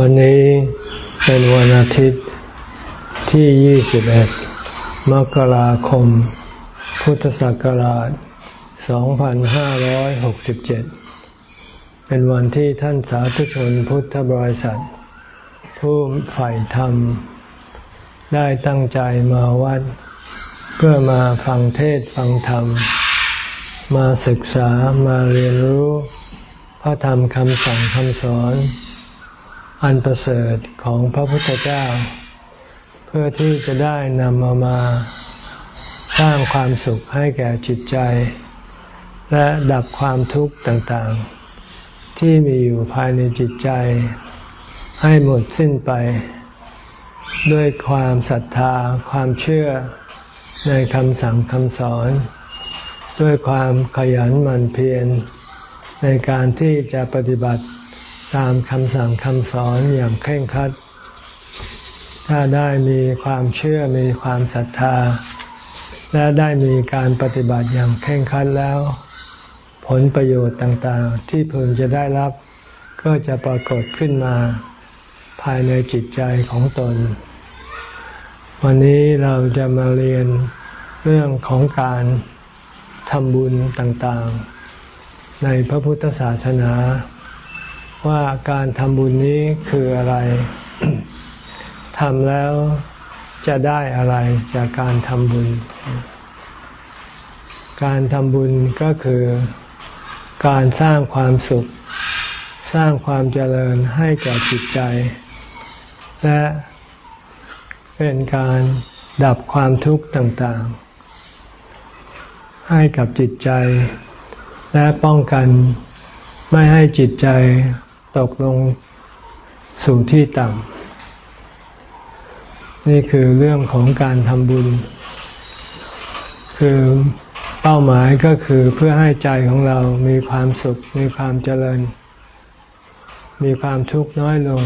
วันนี้เป็นวันอาทิตย์ที่ 21 มกราคม พุทธศักราช 2567 เป็นวันที่ท่านสาธุชนพุทธบริษัท ผู้ใฝ่ธรรม ได้ตั้งใจมาวัด เพื่อมาฟังเทศฟังธรรม มาศึกษามาเรียนรู้ พระธรรมคำสั่งคำสอน อันประเสริฐของพระพุทธเจ้า เพื่อที่จะได้นำเอามาสร้างความสุขให้แก่จิตใจ และดับความทุกข์ต่างๆ ที่มีอยู่ภายในจิตใจ ให้หมดสิ้นไป ด้วยความศรัทธาความเชื่อในคำสั่งคำสอน ด้วยความขยันหมั่นเพียรในการที่จะปฏิบัติ ตามคำสั่งคำสอนอย่างเคร่งครัด ถ้าได้มีความเชื่อมีความศรัทธา และได้มีการปฏิบัติอย่างเคร่งครัดแล้ว ผลประโยชน์ต่างๆ ที่พึงจะได้รับก็จะปรากฏขึ้นมาภายในจิตใจของตน วันนี้เราจะมาเรียนเรื่องของการทำบุญต่างๆ ในพระพุทธศาสนา ว่าการทำบุญนี้คืออะไร ทำแล้วจะได้อะไรจากการทำบุญ การทำบุญก็คือการสร้างความสุข สร้างความเจริญให้แก่จิตใจ และเป็นการดับความทุกข์ต่างๆ ให้กับจิตใจ และป้องกันไม่ให้จิตใจ ตกลงสู่ที่ต่ำ นี่คือเรื่องของการทำบุญ คือเป้าหมายก็คือเพื่อให้ใจของเรามีความสุข มีความเจริญ มีความทุกข์น้อยลง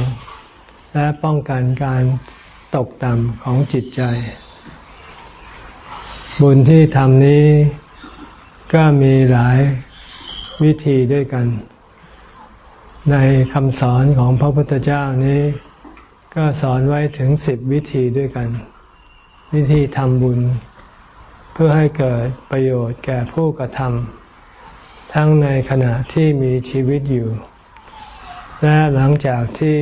และป้องกันการตกต่ำของจิตใจ บุญที่ทำนี้ก็มีหลายวิธีด้วยกัน ในคำสอนของพระพุทธเจ้านี้ ก็สอนไว้ถึงสิบวิธีด้วยกัน วิธีทำบุญ เพื่อให้เกิดประโยชน์แก่ผู้กระทำทั้งในขณะที่มีชีวิตอยู่ และหลังจากที่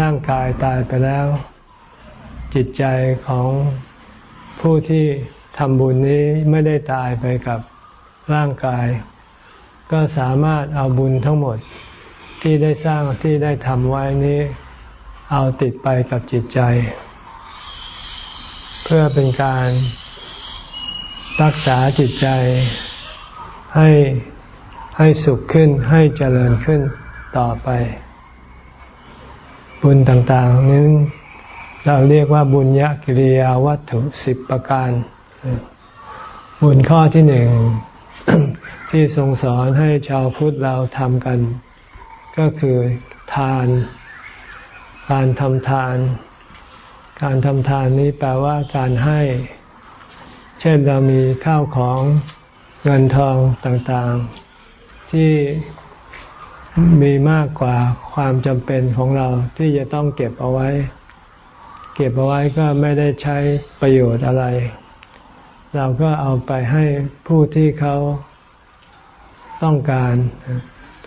ร่างกายตายไปแล้ว จิตใจของผู้ที่ทำบุญนี้ไม่ได้ตายไปกับร่างกาย ก็สามารถเอาบุญทั้งหมด ที่ได้สร้างที่ได้ทำไว้นี้ เอาติดไปกับจิตใจ เพื่อเป็นการรักษาจิตใจให้ให้สุขขึ้นให้เจริญขึ้นต่อไป บุญต่างๆนี้นเราเรียกว่าบุญญกิริยาวัตถุสิบประการ บุญข้อที่หนึ่งที่ทรงสอนให้ชาวพุทธเราทำกัน ก็คือทาน การทำทาน การทำทานนี้แปลว่าการให้ เช่นเรามีข้าวของเงินทองต่างๆ ที่มีมากกว่าความจำเป็นของเราที่จะต้องเก็บเอาไว้ เก็บเอาไว้ก็ไม่ได้ใช้ประโยชน์อะไร เราก็เอาไปให้ผู้ที่เขาต้องการ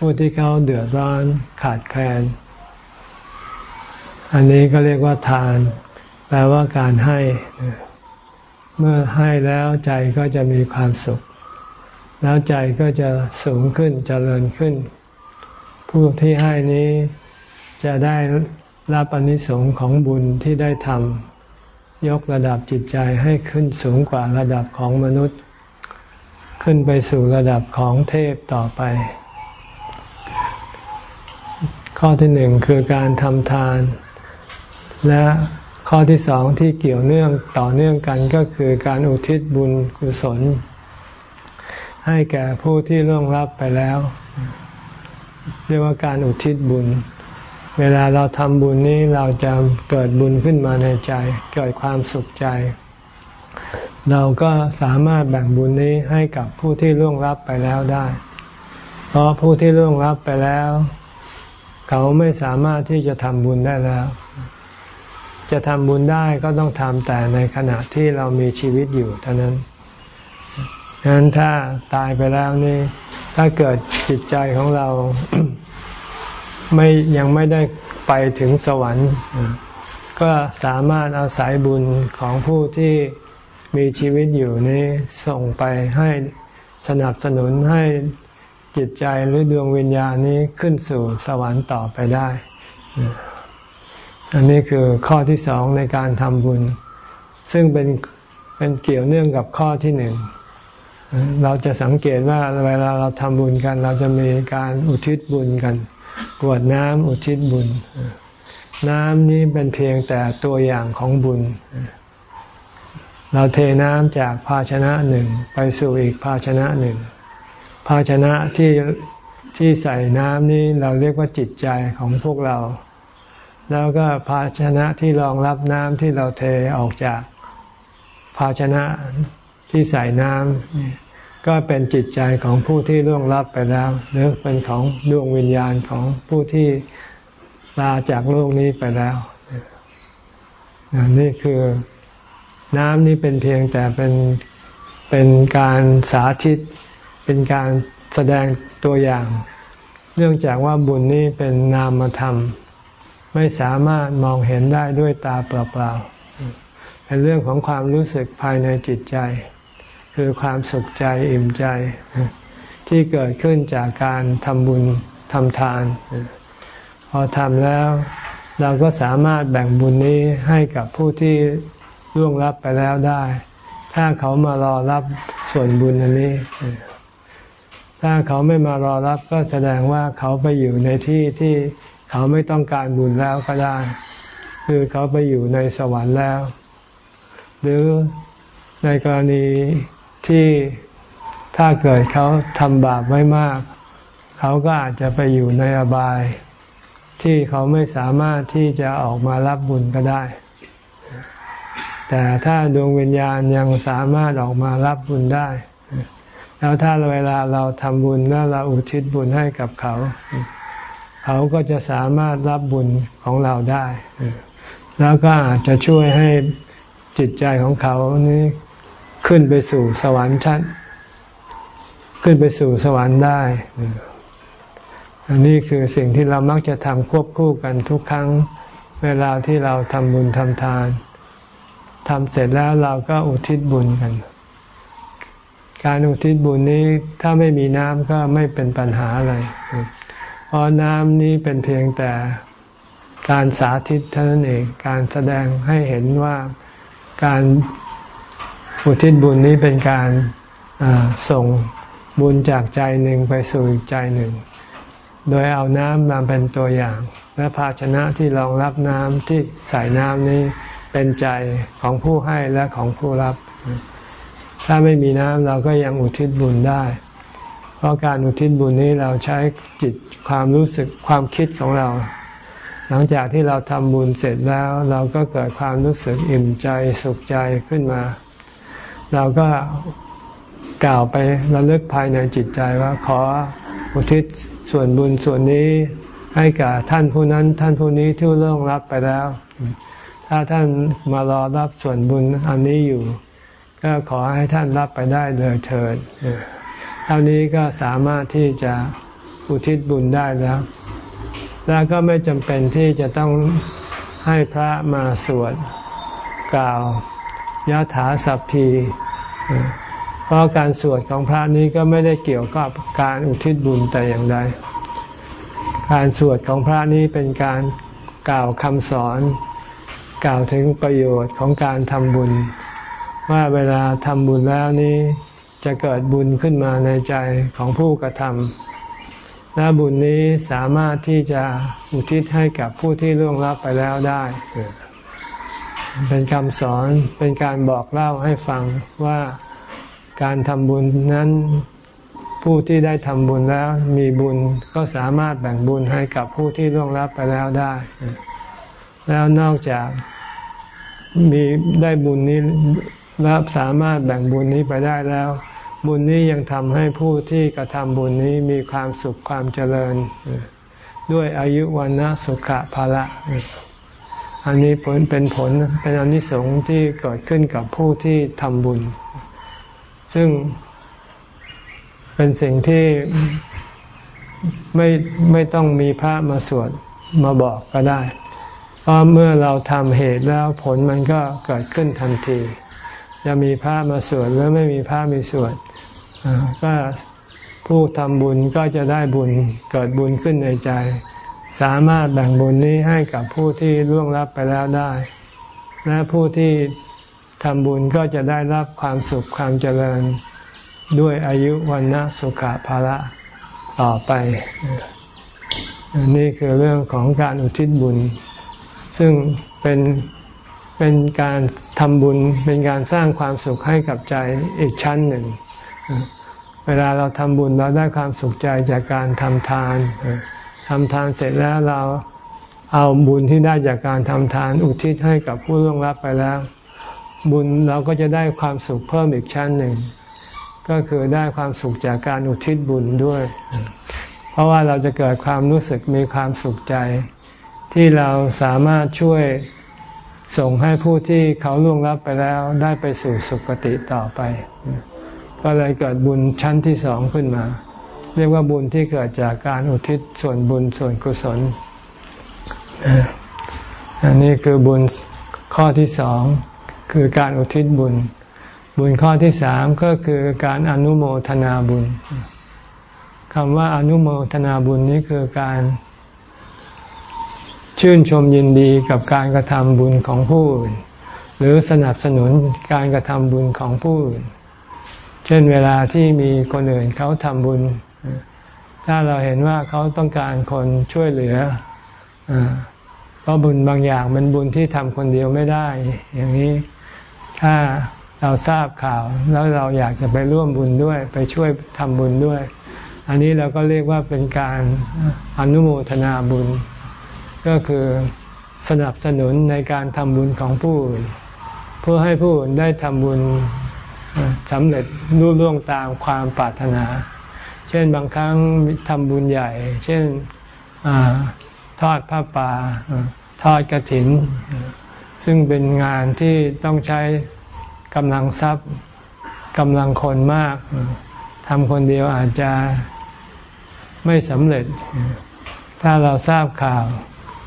ผู้ที่เขาเดือดร้อนขาดแคลน อันนี้ก็เรียกว่าทาน แปลว่าการให้ เมื่อให้แล้วใจก็จะมีความสุข แล้วใจก็จะสูงขึ้นจเจริญขึ้น ผู้ที่ให้นี้จะได้รับอนิสงค์ของบุญที่ได้ทำยกระดับจิตใจให้ขึ้นสูงกว่าระดับของมนุษย์ ขึ้นไปสู่ระดับของเทพต่อไป ข้อที่หนึ่งคือการทำทาน และข้อที่สองที่เกี่ยวเนื่องต่อเนื่องกันก็คือการอุทิศบุญกุศล ให้แก่ผู้ที่ล่วงลับไปแล้ว เรียกว่าการอุทิศบุญ เวลาเราทำบุญนี้เราจะเกิดบุญขึ้นมาในใจ เกิดความสุขใจ เราก็สามารถแบ่งบุญนี้ให้กับผู้ที่ล่วงลับไปแล้วได้ เพราะผู้ที่ล่วงลับไปแล้ว เขาไม่สามารถที่จะทำบุญได้แล้ว จะทำบุญได้ก็ต้องทำแต่ในขณะที่เรามีชีวิตอยู่เท่านั้นฉะนั้นถ้าตายไปแล้วนี่ ถ้าเกิดจิตใจของเราไม่ยังไม่ได้ไปถึงสวรรค์ ก็สามารถเอาสายบุญของผู้ที่มีชีวิตอยู่นี้ส่งไปให้สนับสนุนให้ จิตใจหรือดวงวิญญาณนี้ขึ้นสู่สวรรค์ต่อไปได้ อันนี้คือข้อที่สองในการทำบุญ ซึ่งเป็นเป็นเกี่ยวเนื่องกับข้อที่หนึ่ง เราจะสังเกตว่าเวลาเราทำบุญกัน เราจะมีการอุทิศบุญกันกวดน้ำอุทิศบุญ น้ำนี้เป็นเพียงแต่ตัวอย่างของบุญ เราเทน้ำจากภาชนะหนึ่งไปสู่อีกภาชนะหนึ่ง ภาชนะที่ที่ใส่น้ำนี้เราเรียกว่าจิตใจของพวกเรา แล้วก็ภาชนะที่รองรับน้ำที่เราเทออกจากภาชนะที่ใส่น้ำก็เป็นจิตใจของผู้ที่ล่วงลับไปแล้ว หรือเป็นของดวงวิญญาณของผู้ที่ลาจากโลกนี้ไปแล้ว นี่คือน้ำนี้เป็นเพียงแต่เป็นเป็นการสาธิต เป็นการแสดงตัวอย่าง เนื่องจากว่าบุญนี้เป็นนามธรรม ไม่สามารถมองเห็นได้ด้วยตาเปล่าๆเป็นเรื่องของความรู้สึกภายในจิตใจ คือความสุขใจอิ่มใจ ที่เกิดขึ้นจากการทำบุญทำทาน พอทำแล้วเราก็สามารถแบ่งบุญนี้ให้กับผู้ที่ล่วงรับไปแล้วได้ ถ้าเขามารอรับส่วนบุญอันนี้ ถ้าเขาไม่มารอรับก็แสดงว่าเขาไปอยู่ในที่ที่เขาไม่ต้องการบุญแล้วก็ได้ คือเขาไปอยู่ในสวรรค์แล้ว หรือในกรณีที่ถ้าเกิดเขาทำบาปไว้มาก เขาก็อาจจะไปอยู่ในอบาย ที่เขาไม่สามารถที่จะออกมารับบุญก็ได้ แต่ถ้าดวงวิญญาณยังสามารถออกมารับบุญได้ แล้วถ้าเวลาเราทำบุญแล้วเราอุทิศบุญให้กับเขา เขาก็จะสามารถรับบุญของเราได้ แล้วก็อาจจะช่วยให้จิตใจของเขานี้ขึ้นไปสู่สวรรค์ชั้น ขึ้นไปสู่สวรรค์ได้ อันนี้คือสิ่งที่เรามักจะทำควบคู่กันทุกครั้งเวลาที่เราทำบุญทำทานทำเสร็จแล้วเราก็อุทิศบุญกัน การอุทิศบุญนี้ถ้าไม่มีน้ำก็ไม่เป็นปัญหาอะไร เพราะน้ำนี้เป็นเพียงแต่การสาธิตเท่านั้นเอง การแสดงให้เห็นว่าการอุทิศบุญนี้เป็นการส่งบุญจากใจหนึ่งไปสู่อีกใจหนึ่ง โดยเอาน้ำมาเป็นตัวอย่าง และภาชนะที่รองรับน้ำที่ใส่น้ำนี้เป็นใจของผู้ให้และของผู้รับ ถ้าไม่มีน้ำเราก็ยังอุทิศบุญได้ เพราะการอุทิศบุญนี้เราใช้จิตความรู้สึกความคิดของเรา หลังจากที่เราทำบุญเสร็จแล้วเราก็เกิดความรู้สึกอิ่มใจสุขใจขึ้นมา เราก็กล่าวไประลึกภายในจิตใจว่าขออุทิศส่วนบุญส่วนนี้ให้กับท่านผู้นั้นท่านผู้นี้ที่ล่วงรับไปแล้ว ถ้าท่านมารอรับส่วนบุญอันนี้อยู่ ก็ขอให้ท่านรับไปได้เลยเถิดเท่านี้ก็สามารถที่จะอุทิศบุญได้แล้ว แล้วก็ไม่จำเป็นที่จะต้องให้พระมาสวดกล่าวยะถาสัพพีเพราะการสวดของพระนี้ก็ไม่ได้เกี่ยวกับการอุทิศบุญแต่อย่างใด การสวดของพระนี้เป็นการกล่าวคำสอน กล่าวถึงประโยชน์ของการทำบุญ ว่าเวลาทำบุญแล้วนี้จะเกิดบุญขึ้นมาในใจของผู้กระทำและบุญนี้สามารถที่จะอุทิศให้กับผู้ที่ล่วงลับไปแล้วได้ เป็นคำสอนเป็นการบอกเล่าให้ฟังว่าการทำบุญนั้นผู้ที่ได้ทำบุญแล้วมีบุญก็สามารถแบ่งบุญให้กับผู้ที่ล่วงลับไปแล้วได้ แล้วนอกจากมีได้บุญนี้ รับสามารถแบ่งบุญนี้ไปได้แล้ว บุญนี้ยังทำให้ผู้ที่กระทำบุญนี้มีความสุขความเจริญ ด้วยอายุวันนะสุขภาละอันนี้ผลเป็นผลเป็นอนิสงส์ที่เกิดขึ้นกับผู้ที่ทำบุญ ซึ่งเป็นสิ่งที่ไม่ไม่ต้องมีพระมาสวดมาบอกก็ได้ เพราะเมื่อเราทำเหตุแล้วผลมันก็เกิดขึ้นทันที จะมีพระมาสวดหรือไม่มีพระมีสวดก็ผู้ทำบุญก็จะได้บุญเกิดบุญขึ้นในใจ สามารถแบ่งบุญนี้ให้กับผู้ที่ล่วงลับไปแล้วได้ และผู้ที่ทำบุญก็จะได้รับความสุขความเจริญด้วยอายุวันนะสุขภาระต่อไป นี่คือเรื่องของการอุทิศบุญ ซึ่งเป็น เป็นการทำบุญเป็นการสร้างความสุขให้กับใจอีกชั้นหนึ่ง เวลาเราทำบุญเราได้ความสุขใจจากการทำทานทำทานเสร็จแล้วเราเอาบุญที่ได้จากการทำทานอุทิศให้กับผู้ล่วงลับไปแล้ว บุญเราก็จะได้ความสุขเพิ่มอีกชั้นหนึ่ง ก็คือได้ความสุขจากการอุทิศบุญด้วย เพราะว่าเราจะเกิดความรู้สึกมีความสุขใจ ที่เราสามารถช่วย ส่งให้ผู้ที่เขาล่วงลับไปแล้วได้ไปสู่สุคติต่อไป ก็เลยเกิดบุญชั้นที่สองขึ้นมา เรียกว่าบุญที่เกิดจากการอุทิศส่วนบุญส่วนกุศล อันนี้คือบุญข้อที่สองคือการอุทิศบุญ บุญข้อที่สามก็คือการอนุโมทนาบุญคำว่าอนุโมทนาบุญนี้คือการ ชื่นชมยินดีกับการกระทำบุญของผู้อื่นหรือสนับสนุนการกระทำบุญของผู้อื่น เช่นเวลาที่มีคนอื่นเขาทำบุญ ถ้าเราเห็นว่าเขาต้องการคนช่วยเหลือเพราะบุญบางอย่างเป็นบุญที่ทำคนเดียวไม่ได้ อย่างนี้ถ้าเราทราบข่าวแล้วเราอยากจะไปร่วมบุญด้วย ไปช่วยทำบุญด้วย อันนี้เราก็เรียกว่าเป็นการอนุโมทนาบุญ ก็คือสนับสนุนในการทำบุญของผู้อื่นเพื่อให้ผู้อื่นได้ทำบุญสำเร็จรุ่ล่วงตามความปรารถนา เช่นบางครั้งทำบุญใหญ่ เช่นอทอดผ้าป่าทอดกระถิน ซึ่งเป็นงานที่ต้องใช้กำลังทรัพย์กำลังคนมากทำคนเดียวอาจจะไม่สำเร็จ ถ้าเราทราบข่าว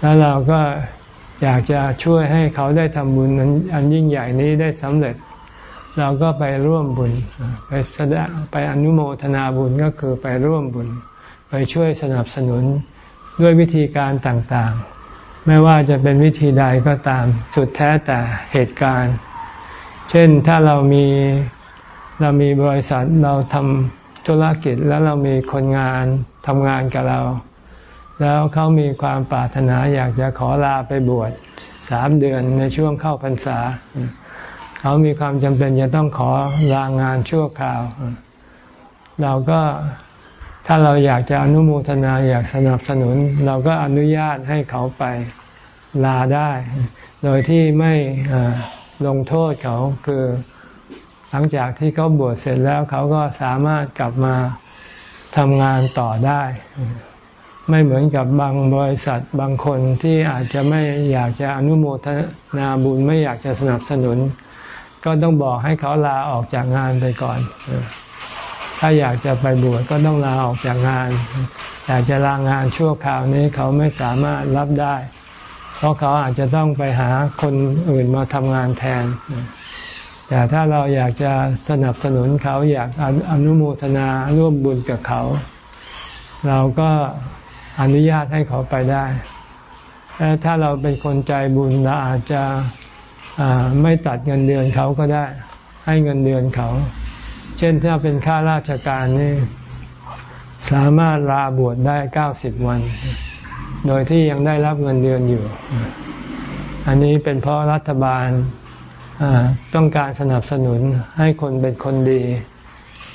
แล้วเราก็อยากจะช่วยให้เขาได้ทำบุญอันยิ่งใหญ่นี้ได้สำเร็จ เราก็ไปร่วมบุญ ไปแสดงไปอนุโมทนาบุญก็คือไปร่วมบุญ ไปช่วยสนับสนุนด้วยวิธีการต่างๆ ไม่ว่าจะเป็นวิธีใดก็ตามสุดแท้แต่เหตุการณ์ เช่นถ้าเรามีเรามีบริษัทเราทำธุรกิจแล้วเรามีคนงานทำงานกับเรา แล้วเขามีความปรารถนาอยากจะขอลาไปบวชสามเดือนในช่วงเข้าพรรษา เขามีความจำเป็นจะต้องขอลางานชั่วคราว เราก็ถ้าเราอยากจะอนุโมทนาอยากสนับสนุน เราก็อนุญาตให้เขาไปลาได้ โดยที่ไม่ลงโทษเขาคือหลังจากที่เขาบวชเสร็จแล้วเขาก็สามารถกลับมาทำงานต่อได้ ไม่เหมือนกับบางบริษัทบางคนที่อาจจะไม่อยากจะอนุโมทนาบุญไม่อยากจะสนับสนุน ก็ต้องบอกให้เขาลาออกจากงานไปก่อน ถ้าอยากจะไปบวชก็ต้องลาออกจากงาน อยากจะลางานชั่วคราวนี้เขาไม่สามารถรับได้ เพราะเขาอาจจะต้องไปหาคนอื่นมาทำงานแทน แต่ถ้าเราอยากจะสนับสนุนเขาอยากอนุโมทนาร่วมบุญกับเขา เราก็ อนุญาตให้เขาไปได้แต่ถ้าเราเป็นคนใจบุญเราอาจจะไม่ตัดเงินเดือนเขาก็ได้ ให้เงินเดือนเขา เช่นถ้าเป็นข้าราชการนี่สามารถลาบวชได้เก้าสิบวัน โดยที่ยังได้รับเงินเดือนอยู่ อันนี้เป็นเพราะรัฐบาลต้องการสนับสนุนให้คนเป็นคนดี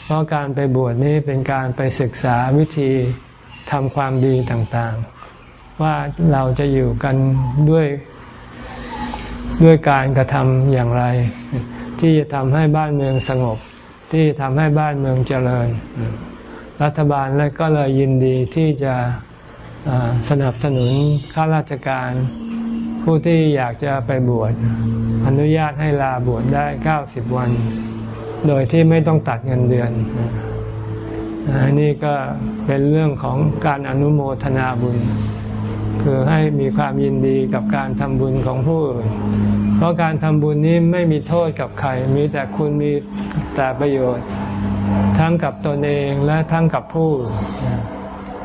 เพราะการไปบวชนี้เป็นการไปศึกษาวิธี ทำความดีต่างๆ ว่าเราจะอยู่กันด้วยด้วยการกระทำอย่างไร ที่จะทำให้บ้านเมืองสงบ ที่ทำให้บ้านเมืองเจริญ รัฐบาลและก็เลยยินดีที่จะสนับสนุนข้าราชการผู้ที่อยากจะไปบวชอนุญาตให้ลาบวชได้เก้าสิบวัน โดยที่ไม่ต้องตัดเงินเดือน อันนี้ก็เป็นเรื่องของการอนุโมทนาบุญ คือให้มีความยินดีกับการทำบุญของผู้อื่น เพราะการทำบุญนี้ไม่มีโทษกับใคร มีแต่คุณมีแต่ประโยชน์ ทั้งกับตนเองและทั้งกับผู้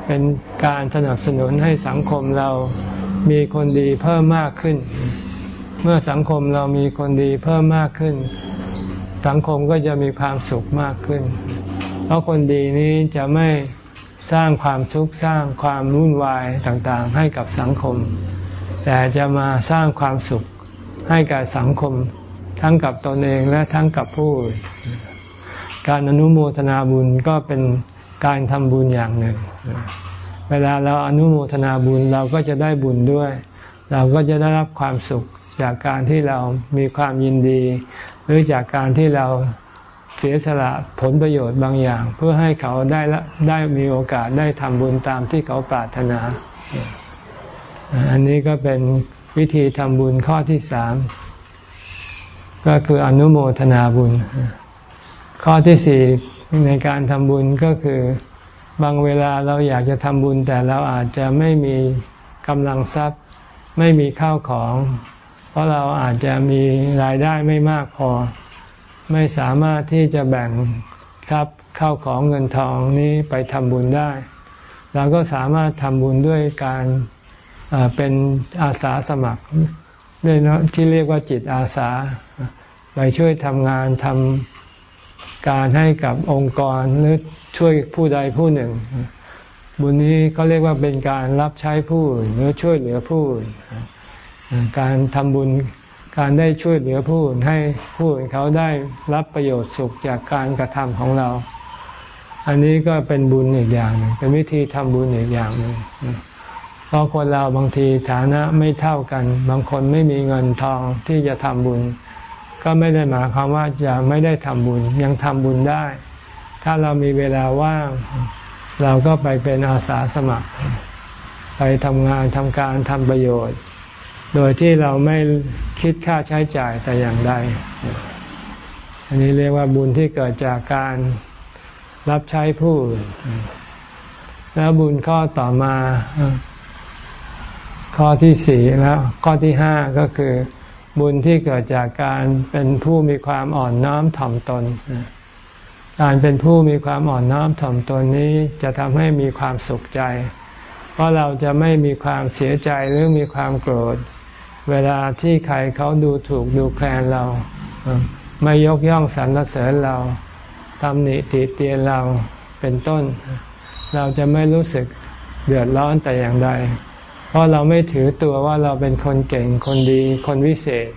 เป็นการสนับสนุนให้สังคมเรามีคนดีเพิ่มมากขึ้น เมื่อสังคมเรามีคนดีเพิ่มมากขึ้น สังคมก็จะมีความสุขมากขึ้น ราะคนดีนี้จะไม่สร้างความทุกข์สร้างความวุ่นวายต่างๆ ให้กับสังคม แต่จะมาสร้างความสุขให้กับสังคม ทั้งกับตนเองและทั้งกับผู้ การอนุโมทนาบุญก็เป็นการทำบุญอย่างหนึ่ง เวลาเราอนุโมทนาบุญเราก็จะได้บุญด้วย เราก็จะได้รับความสุขจากการที่เรามีความยินดี หรือจากการที่เรา เสียสละผลประโยชน์บางอย่าง เพื่อให้เขาได้ลได้มีโอกาสได้ทำบุญตามที่เขาปรารถนา อันนี้ก็เป็นวิธีทำบุญข้อที่สามก็คืออนุโมทนาบุญ ข้อที่สี่ในการทำบุญก็คือบางเวลาเราอยากจะทำบุญ แต่เราอาจจะไม่มีกำลังทรัพย์ ไม่มีข้าวของ เพราะเราอาจจะมีรายได้ไม่มากพอ ไม่สามารถที่จะแบ่งทรัพย์เข้าของเงินทองนี้ไปทำบุญได้ เราก็สามารถทำบุญด้วยการเป็นอาสาสมัครด้วยที่เรียกว่าจิตอาสา ไปช่วยทำงานทำการให้กับองค์กรหรือช่วยผู้ใดผู้หนึ่ง บุญนี้ก็เรียกว่าเป็นการรับใช้ผู้อื่นหรือช่วยเหลือผู้อื่นการทำบุญ การได้ช่วยเหลือผู้อื่นให้ผู้อื่นเขาได้รับประโยชน์สุขจากการกระทำของเรา อันนี้ก็เป็นบุญอีกอย่างหนึ่งเป็นวิธีทำบุญอีกอย่างหนึ่งเพราะคนเราบางทีฐานะไม่เท่ากัน บางคนไม่มีเงินทองที่จะทำบุญ ก็ไม่ได้หมายความว่าจะไม่ได้ทำบุญยังทำบุญได้ ถ้าเรามีเวลาว่างเราก็ไปเป็นอาสาสมัคร ไปทำงานทำการทำประโยชน์ โดยที่เราไม่คิดค่าใช้จ่ายแต่อย่างใด อันนี้เรียกว่าบุญที่เกิดจากการรับใช้ผู้แล้วบุญข้อต่อมา ข้อที่สี่แล้ว ข้อที่ห้าก็คือ บุญที่เกิดจากการเป็นผู้มีความอ่อนน้อมถ่อมตน การเป็นผู้มีความอ่อนน้อมถ่อมตนนี้จะทำให้มีความสุขใจ เพราะเราจะไม่มีความเสียใจหรือมีความโกรธ เวลาที่ใครเขาดูถูกดูแคลนเรา ไม่ยกย่องสรรเสริญเราทำหนิติเตียนเราเป็นต้น เราจะไม่รู้สึกเดือดร้อนแต่อย่างใด เพราะเราไม่ถือตัวว่าเราเป็นคนเก่งคนดีคนวิเศษ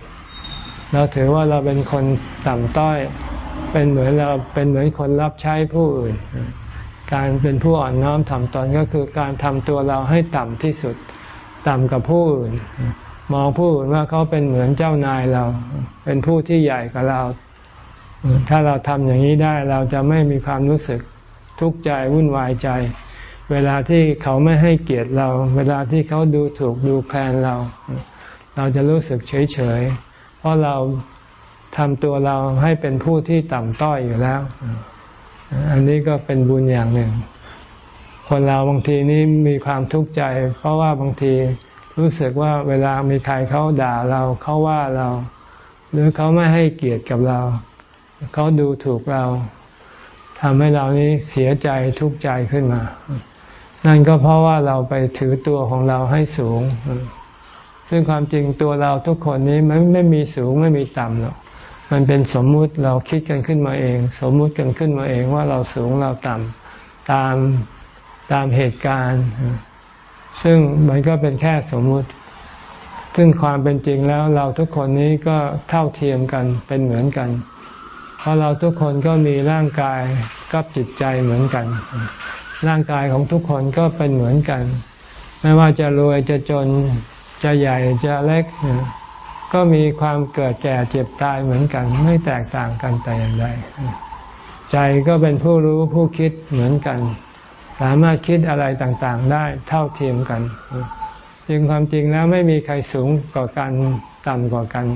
เราถือว่าเราเป็นคนต่ำต้อย เป็นเหมือนเราเป็นเหมือนคนรับใช้ผู้อื่น การเป็นผู้อ่อนน้อมถ่อมตนก็คือการทำตัวเราให้ต่ำที่สุด ต่ำกับผู้อื่น มองผู้อื่นว่าเขาเป็นเหมือนเจ้านายเรา เป็นผู้ที่ใหญ่กว่าเรา ถ้าเราทำอย่างนี้ได้เราจะไม่มีความรู้สึกทุกข์ใจวุ่นวายใจ เวลาที่เขาไม่ให้เกียรติเรา เวลาที่เขาดูถูกดูแคลนเรา เราจะรู้สึกเฉยเฉยเพราะเราทำตัวเราให้เป็นผู้ที่ต่ำต้อยอยู่แล้ว อันนี้ก็เป็นบุญอย่างหนึ่ง คนเราบางทีนี้มีความทุกข์ใจ เพราะว่าบางที รู้สึกว่าเวลามีใครเขาด่าเราเขาว่าเรา หรือเขาไม่ให้เกียรติกับเรา เขาดูถูกเราทำให้เรานี้เสียใจทุกข์ใจขึ้นมา นั่นก็เพราะว่าเราไปถือตัวของเราให้สูง ซึ่งความจริงตัวเราทุกคนนี้มันไม่มีสูงไม่มีต่ำหรอกมันเป็นสมมุติเราคิดกันขึ้นมาเอง สมมุติกันขึ้นมาเองว่าเราสูงเราต่ำตามตามเหตุการณ์ ซึ่งมันก็เป็นแค่สมมุติ ซึ่งความเป็นจริงแล้วเราทุกคนนี้ก็เท่าเทียมกันเป็นเหมือนกัน เพราะเราทุกคนก็มีร่างกายกับจิตใจเหมือนกัน ร่างกายของทุกคนก็เป็นเหมือนกัน ไม่ว่าจะรวยจะจนจะใหญ่จะเล็ก ก็มีความเกิดแก่เจ็บตายเหมือนกัน ไม่แตกต่างกันแต่อย่างใดใจก็เป็นผู้รู้ผู้คิดเหมือนกัน สามารถคิดอะไรต่างๆได้เท่าเทียมกัน จึงความจริงแล้วไม่มีใครสูงกว่ากันต่ำกว่ากัน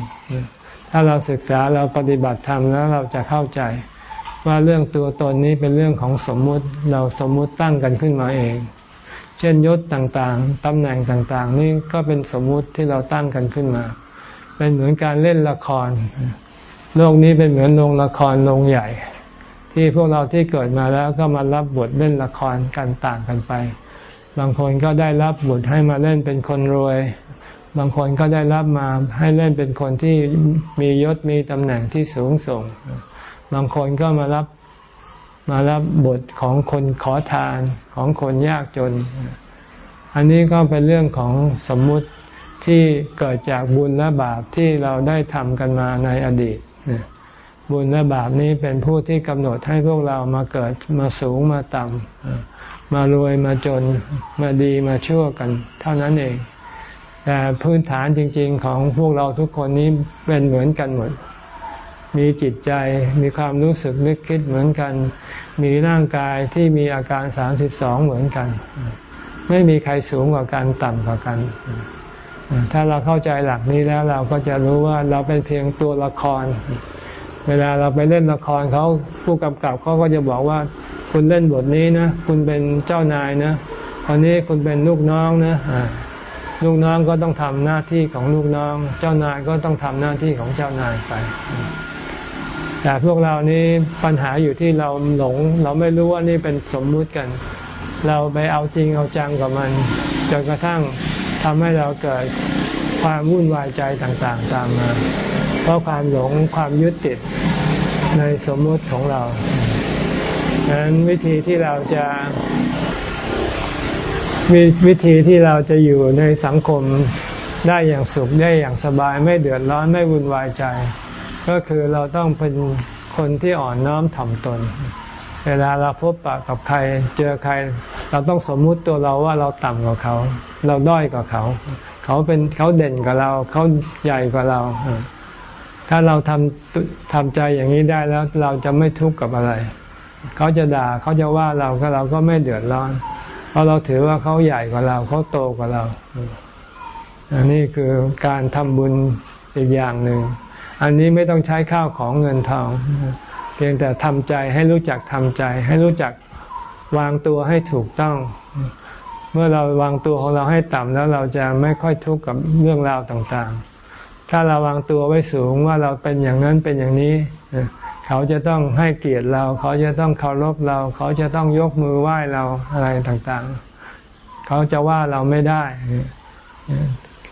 ถ้าเราศึกษาเราปฏิบัติธรรมแล้วเราจะเข้าใจ ว่าเรื่องตัวตนนี้เป็นเรื่องของสมมุติเราสมมุติตั้งกันขึ้นมาเอง เช่นยศต่างๆตำแหน่งต่างๆ นี่ก็เป็นสมมุติที่เราตั้งกันขึ้นมา เป็นเหมือนการเล่นละคร โลกนี้เป็นเหมือนโรงละครโรงใหญ่ ที่พวกเราที่เกิดมาแล้วก็มารับบทเล่นละครกันต่างกันไป บางคนก็ได้รับบทให้มาเล่นเป็นคนรวย บางคนก็ได้รับมาให้เล่นเป็นคนที่มียศมีตำแหน่งที่สูงส่ง บางคนก็มารับมารับบทของคนขอทานของคนยากจน อันนี้ก็เป็นเรื่องของสมมุติที่เกิดจากบุญและบาปที่เราได้ทำกันมาในอดีต บุญและบาปนี้เป็นผู้ที่กำหนดให้พวกเรามาเกิดมาสูงมาต่ำมารวยมาจนมาดีมาชั่วกัน เท่านั้นเอง แต่พื้นฐานจริง ๆ ของพวกเราทุกคนนี้เป็นเหมือนกันหมด มีจิตใจมีความรู้สึกนึกคิดเหมือนกัน มีร่างกายที่มีอาการสามสิบสองเหมือนกัน ไม่มีใครสูงกว่ากันต่ำกว่ากันถ้าเราเข้าใจหลักนี้แล้วเราก็จะรู้ว่าเราเป็นเพียงตัวละคร เวลาเราไปเล่นละครเขาผู้กำกับเขาก็จะบอกว่า คุณเล่นบทนี้นะ คุณเป็นเจ้านายนะตอนนี้คุณเป็นลูกน้องนะลูกน้องก็ต้องทำหน้าที่ของลูกน้อง เจ้านายก็ต้องทำหน้าที่ของเจ้านายไป แต่พวกเรานี้ปัญหาอยู่ที่เราหลง เราไม่รู้ว่านี่เป็นสมมุติกัน เราไปเอาจริงเอาจังกับมันจนกระทั่งทำให้เราเกิดความวุ่นวายใจต่างๆ ตามมา เพราะความหลงความยึดติดในสมมุติของเราดังนั้นวิธีที่เราจะมีวิธีที่เราจะอยู่ในสังคมได้อย่างสุขได้อย่างสบายไม่เดือดร้อนไม่วุ่นวายใจ ก็คือเราต้องเป็นคนที่อ่อนน้อมถ่อมตน เวลาเราพบปะกับใคร เจอใคร เราต้องสมมุติตัวเราว่าเราต่ำกว่าเขา เราด้อยกว่าเขา เขาเป็นเขาเด่นกว่าเรา เขาใหญ่กว่าเรา ถ้าเราทำทำใจอย่างนี้ได้แล้วเราจะไม่ทุกข์กับอะไร เขาจะด่าเขาจะว่าเราก็เราก็ไม่เดือดร้อน เพราะเราถือว่าเขาใหญ่กว่าเราเขาโตกว่าเรา อันนี้คือการทำบุญอีกอย่างหนึ่ง อันนี้ไม่ต้องใช้ข้าวของเงินทอง เพียงแต่ทำใจให้รู้จักทำใจ ให้รู้จักวางตัวให้ถูกต้อง เมื่อเราวางตัวของเราให้ต่ำแล้วเราจะไม่ค่อยทุกข์กับเรื่องราวต่างๆ ถ้าเราวางตัวไว้สูงว่าเราเป็นอย่างนั้นเป็นอย่างนี้ เขาจะต้องให้เกียรติเรา เขาจะต้องเคารพเรา เขาจะต้องยกมือไหว้เราอะไรต่างๆ เขาจะว่าเราไม่ได้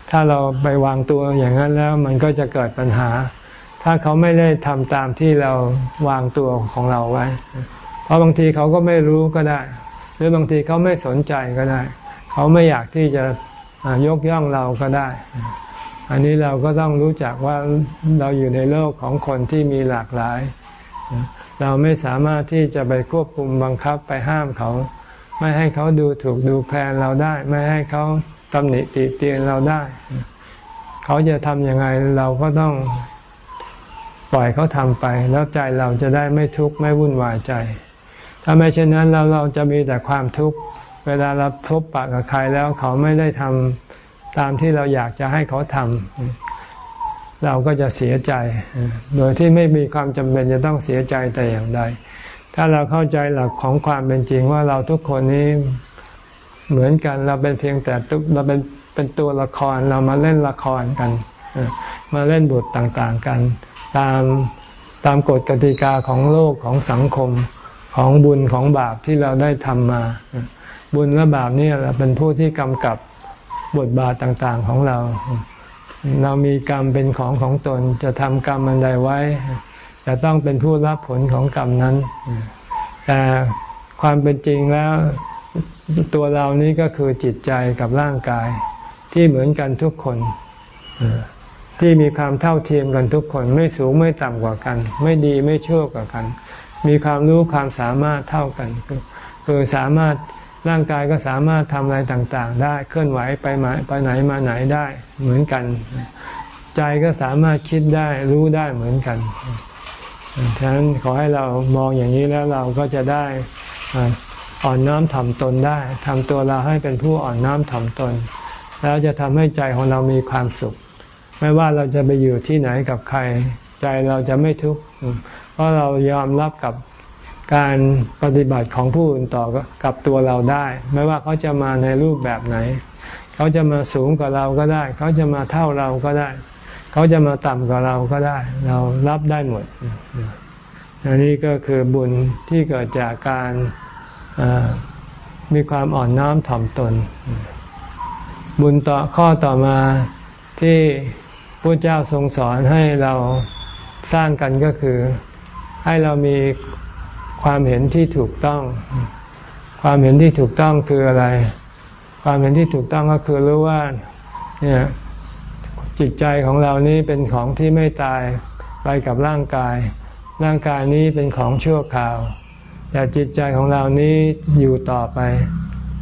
ถ้าเราไปวางตัวอย่างนั้นแล้วมันก็จะเกิดปัญหา ถ้าเขาไม่ได้ทำตามที่เราวางตัวของเราไว้ เพราะบางทีเขาก็ไม่รู้ก็ได้ หรือบางทีเขาไม่สนใจก็ได้ เขาไม่อยากที่จะยกย่องเราก็ได้ อันนี้เราก็ต้องรู้จักว่าเราอยู่ในโลกของคนที่มีหลากหลาย เราไม่สามารถที่จะไปควบคุมบังคับไปห้ามเขา ไม่ให้เขาดูถูกดูแคลนเราได้ ไม่ให้เขาตำหนิติเตียนเราได้ เขาจะทำยังไงเราก็ต้องปล่อยเขาทำไป แล้วใจเราจะได้ไม่ทุกข์ไม่วุ่นวายใจ ถ้าไม่เช่นนั้นเราเราจะมีแต่ความทุกข์ เวลาเราพบปะกับใครแล้วเขาไม่ได้ทำ ตามที่เราอยากจะให้เขาทำเราก็จะเสียใจ โดยที่ไม่มีความจำเป็นจะต้องเสียใจแต่อย่างใด ถ้าเราเข้าใจหลักของความเป็นจริงว่าเราทุกคนนี้เหมือนกันเราเป็นเพียงแต่ตุกเราเป็นเป็นตัวละครเรามาเล่นละครกัน มาเล่นบทต่างๆกัน ตามตามกฎกติกาของโลกของสังคมของบุญของบาปที่เราได้ทำมา บุญและบาปนี่เราเป็นผู้ที่กำกับ บทบาทต่างๆของเรา เรามีกรรมเป็นของของตนจะทำกรรมอันใดไว้ จะต้องเป็นผู้รับผลของกรรมนั้น แต่ความเป็นจริงแล้วตัวเรานี้ก็คือจิตใจกับร่างกาย ที่เหมือนกันทุกคนที่มีความเท่าเทียมกันทุกคนไม่สูงไม่ต่ำกว่ากัน ไม่ดีไม่ชั่วกว่ากัน มีความรู้ความสามารถเท่ากัน คือสามารถ ร่างกายก็สามารถทำอะไรต่างๆ ได้เคลื่อนไหวไปมาไปไหนมาไหนได้เหมือนกัน ใจก็สามารถคิดได้รู้ได้เหมือนกันฉะนั้นขอให้เรามองอย่างนี้แล้วเราก็จะได้อ่อนน้อมถ่อมตนได้ทำตัวเราให้เป็นผู้อ่อนน้อมถ่อมตน แล้วจะทำให้ใจของเรามีความสุข ไม่ว่าเราจะไปอยู่ที่ไหนกับใคร ใจเราจะไม่ทุกข์เพราะเรายอมรับกับ การปฏิบัติของผู้อื่นต่อกับตัวเราได้ ไม่ว่าเขาจะมาในรูปแบบไหน เขาจะมาสูงกว่าเราก็ได้ เขาจะมาเท่าเราก็ได้ เขาจะมาต่ำกว่าเราก็ได้ เรารับได้หมดอันนี้ก็คือบุญที่เกิดจากการมีความอ่อนน้อมถ่อมตน บุญต่อข้อต่อมาที่พระเจ้าทรงสอนให้เราสร้างกันก็คือ ให้เรามี ความเห็นที่ถูกต้อง ความเห็นที่ถูกต้องคืออะไร ความเห็นที่ถูกต้องก็คือรู้ว่าเนี่ยจิตใจของเรานี้เป็นของที่ไม่ตายไปกับร่างกาย ร่างกายนี้เป็นของชั่วคราว แต่จิตใจของเรานี้อยู่ต่อไป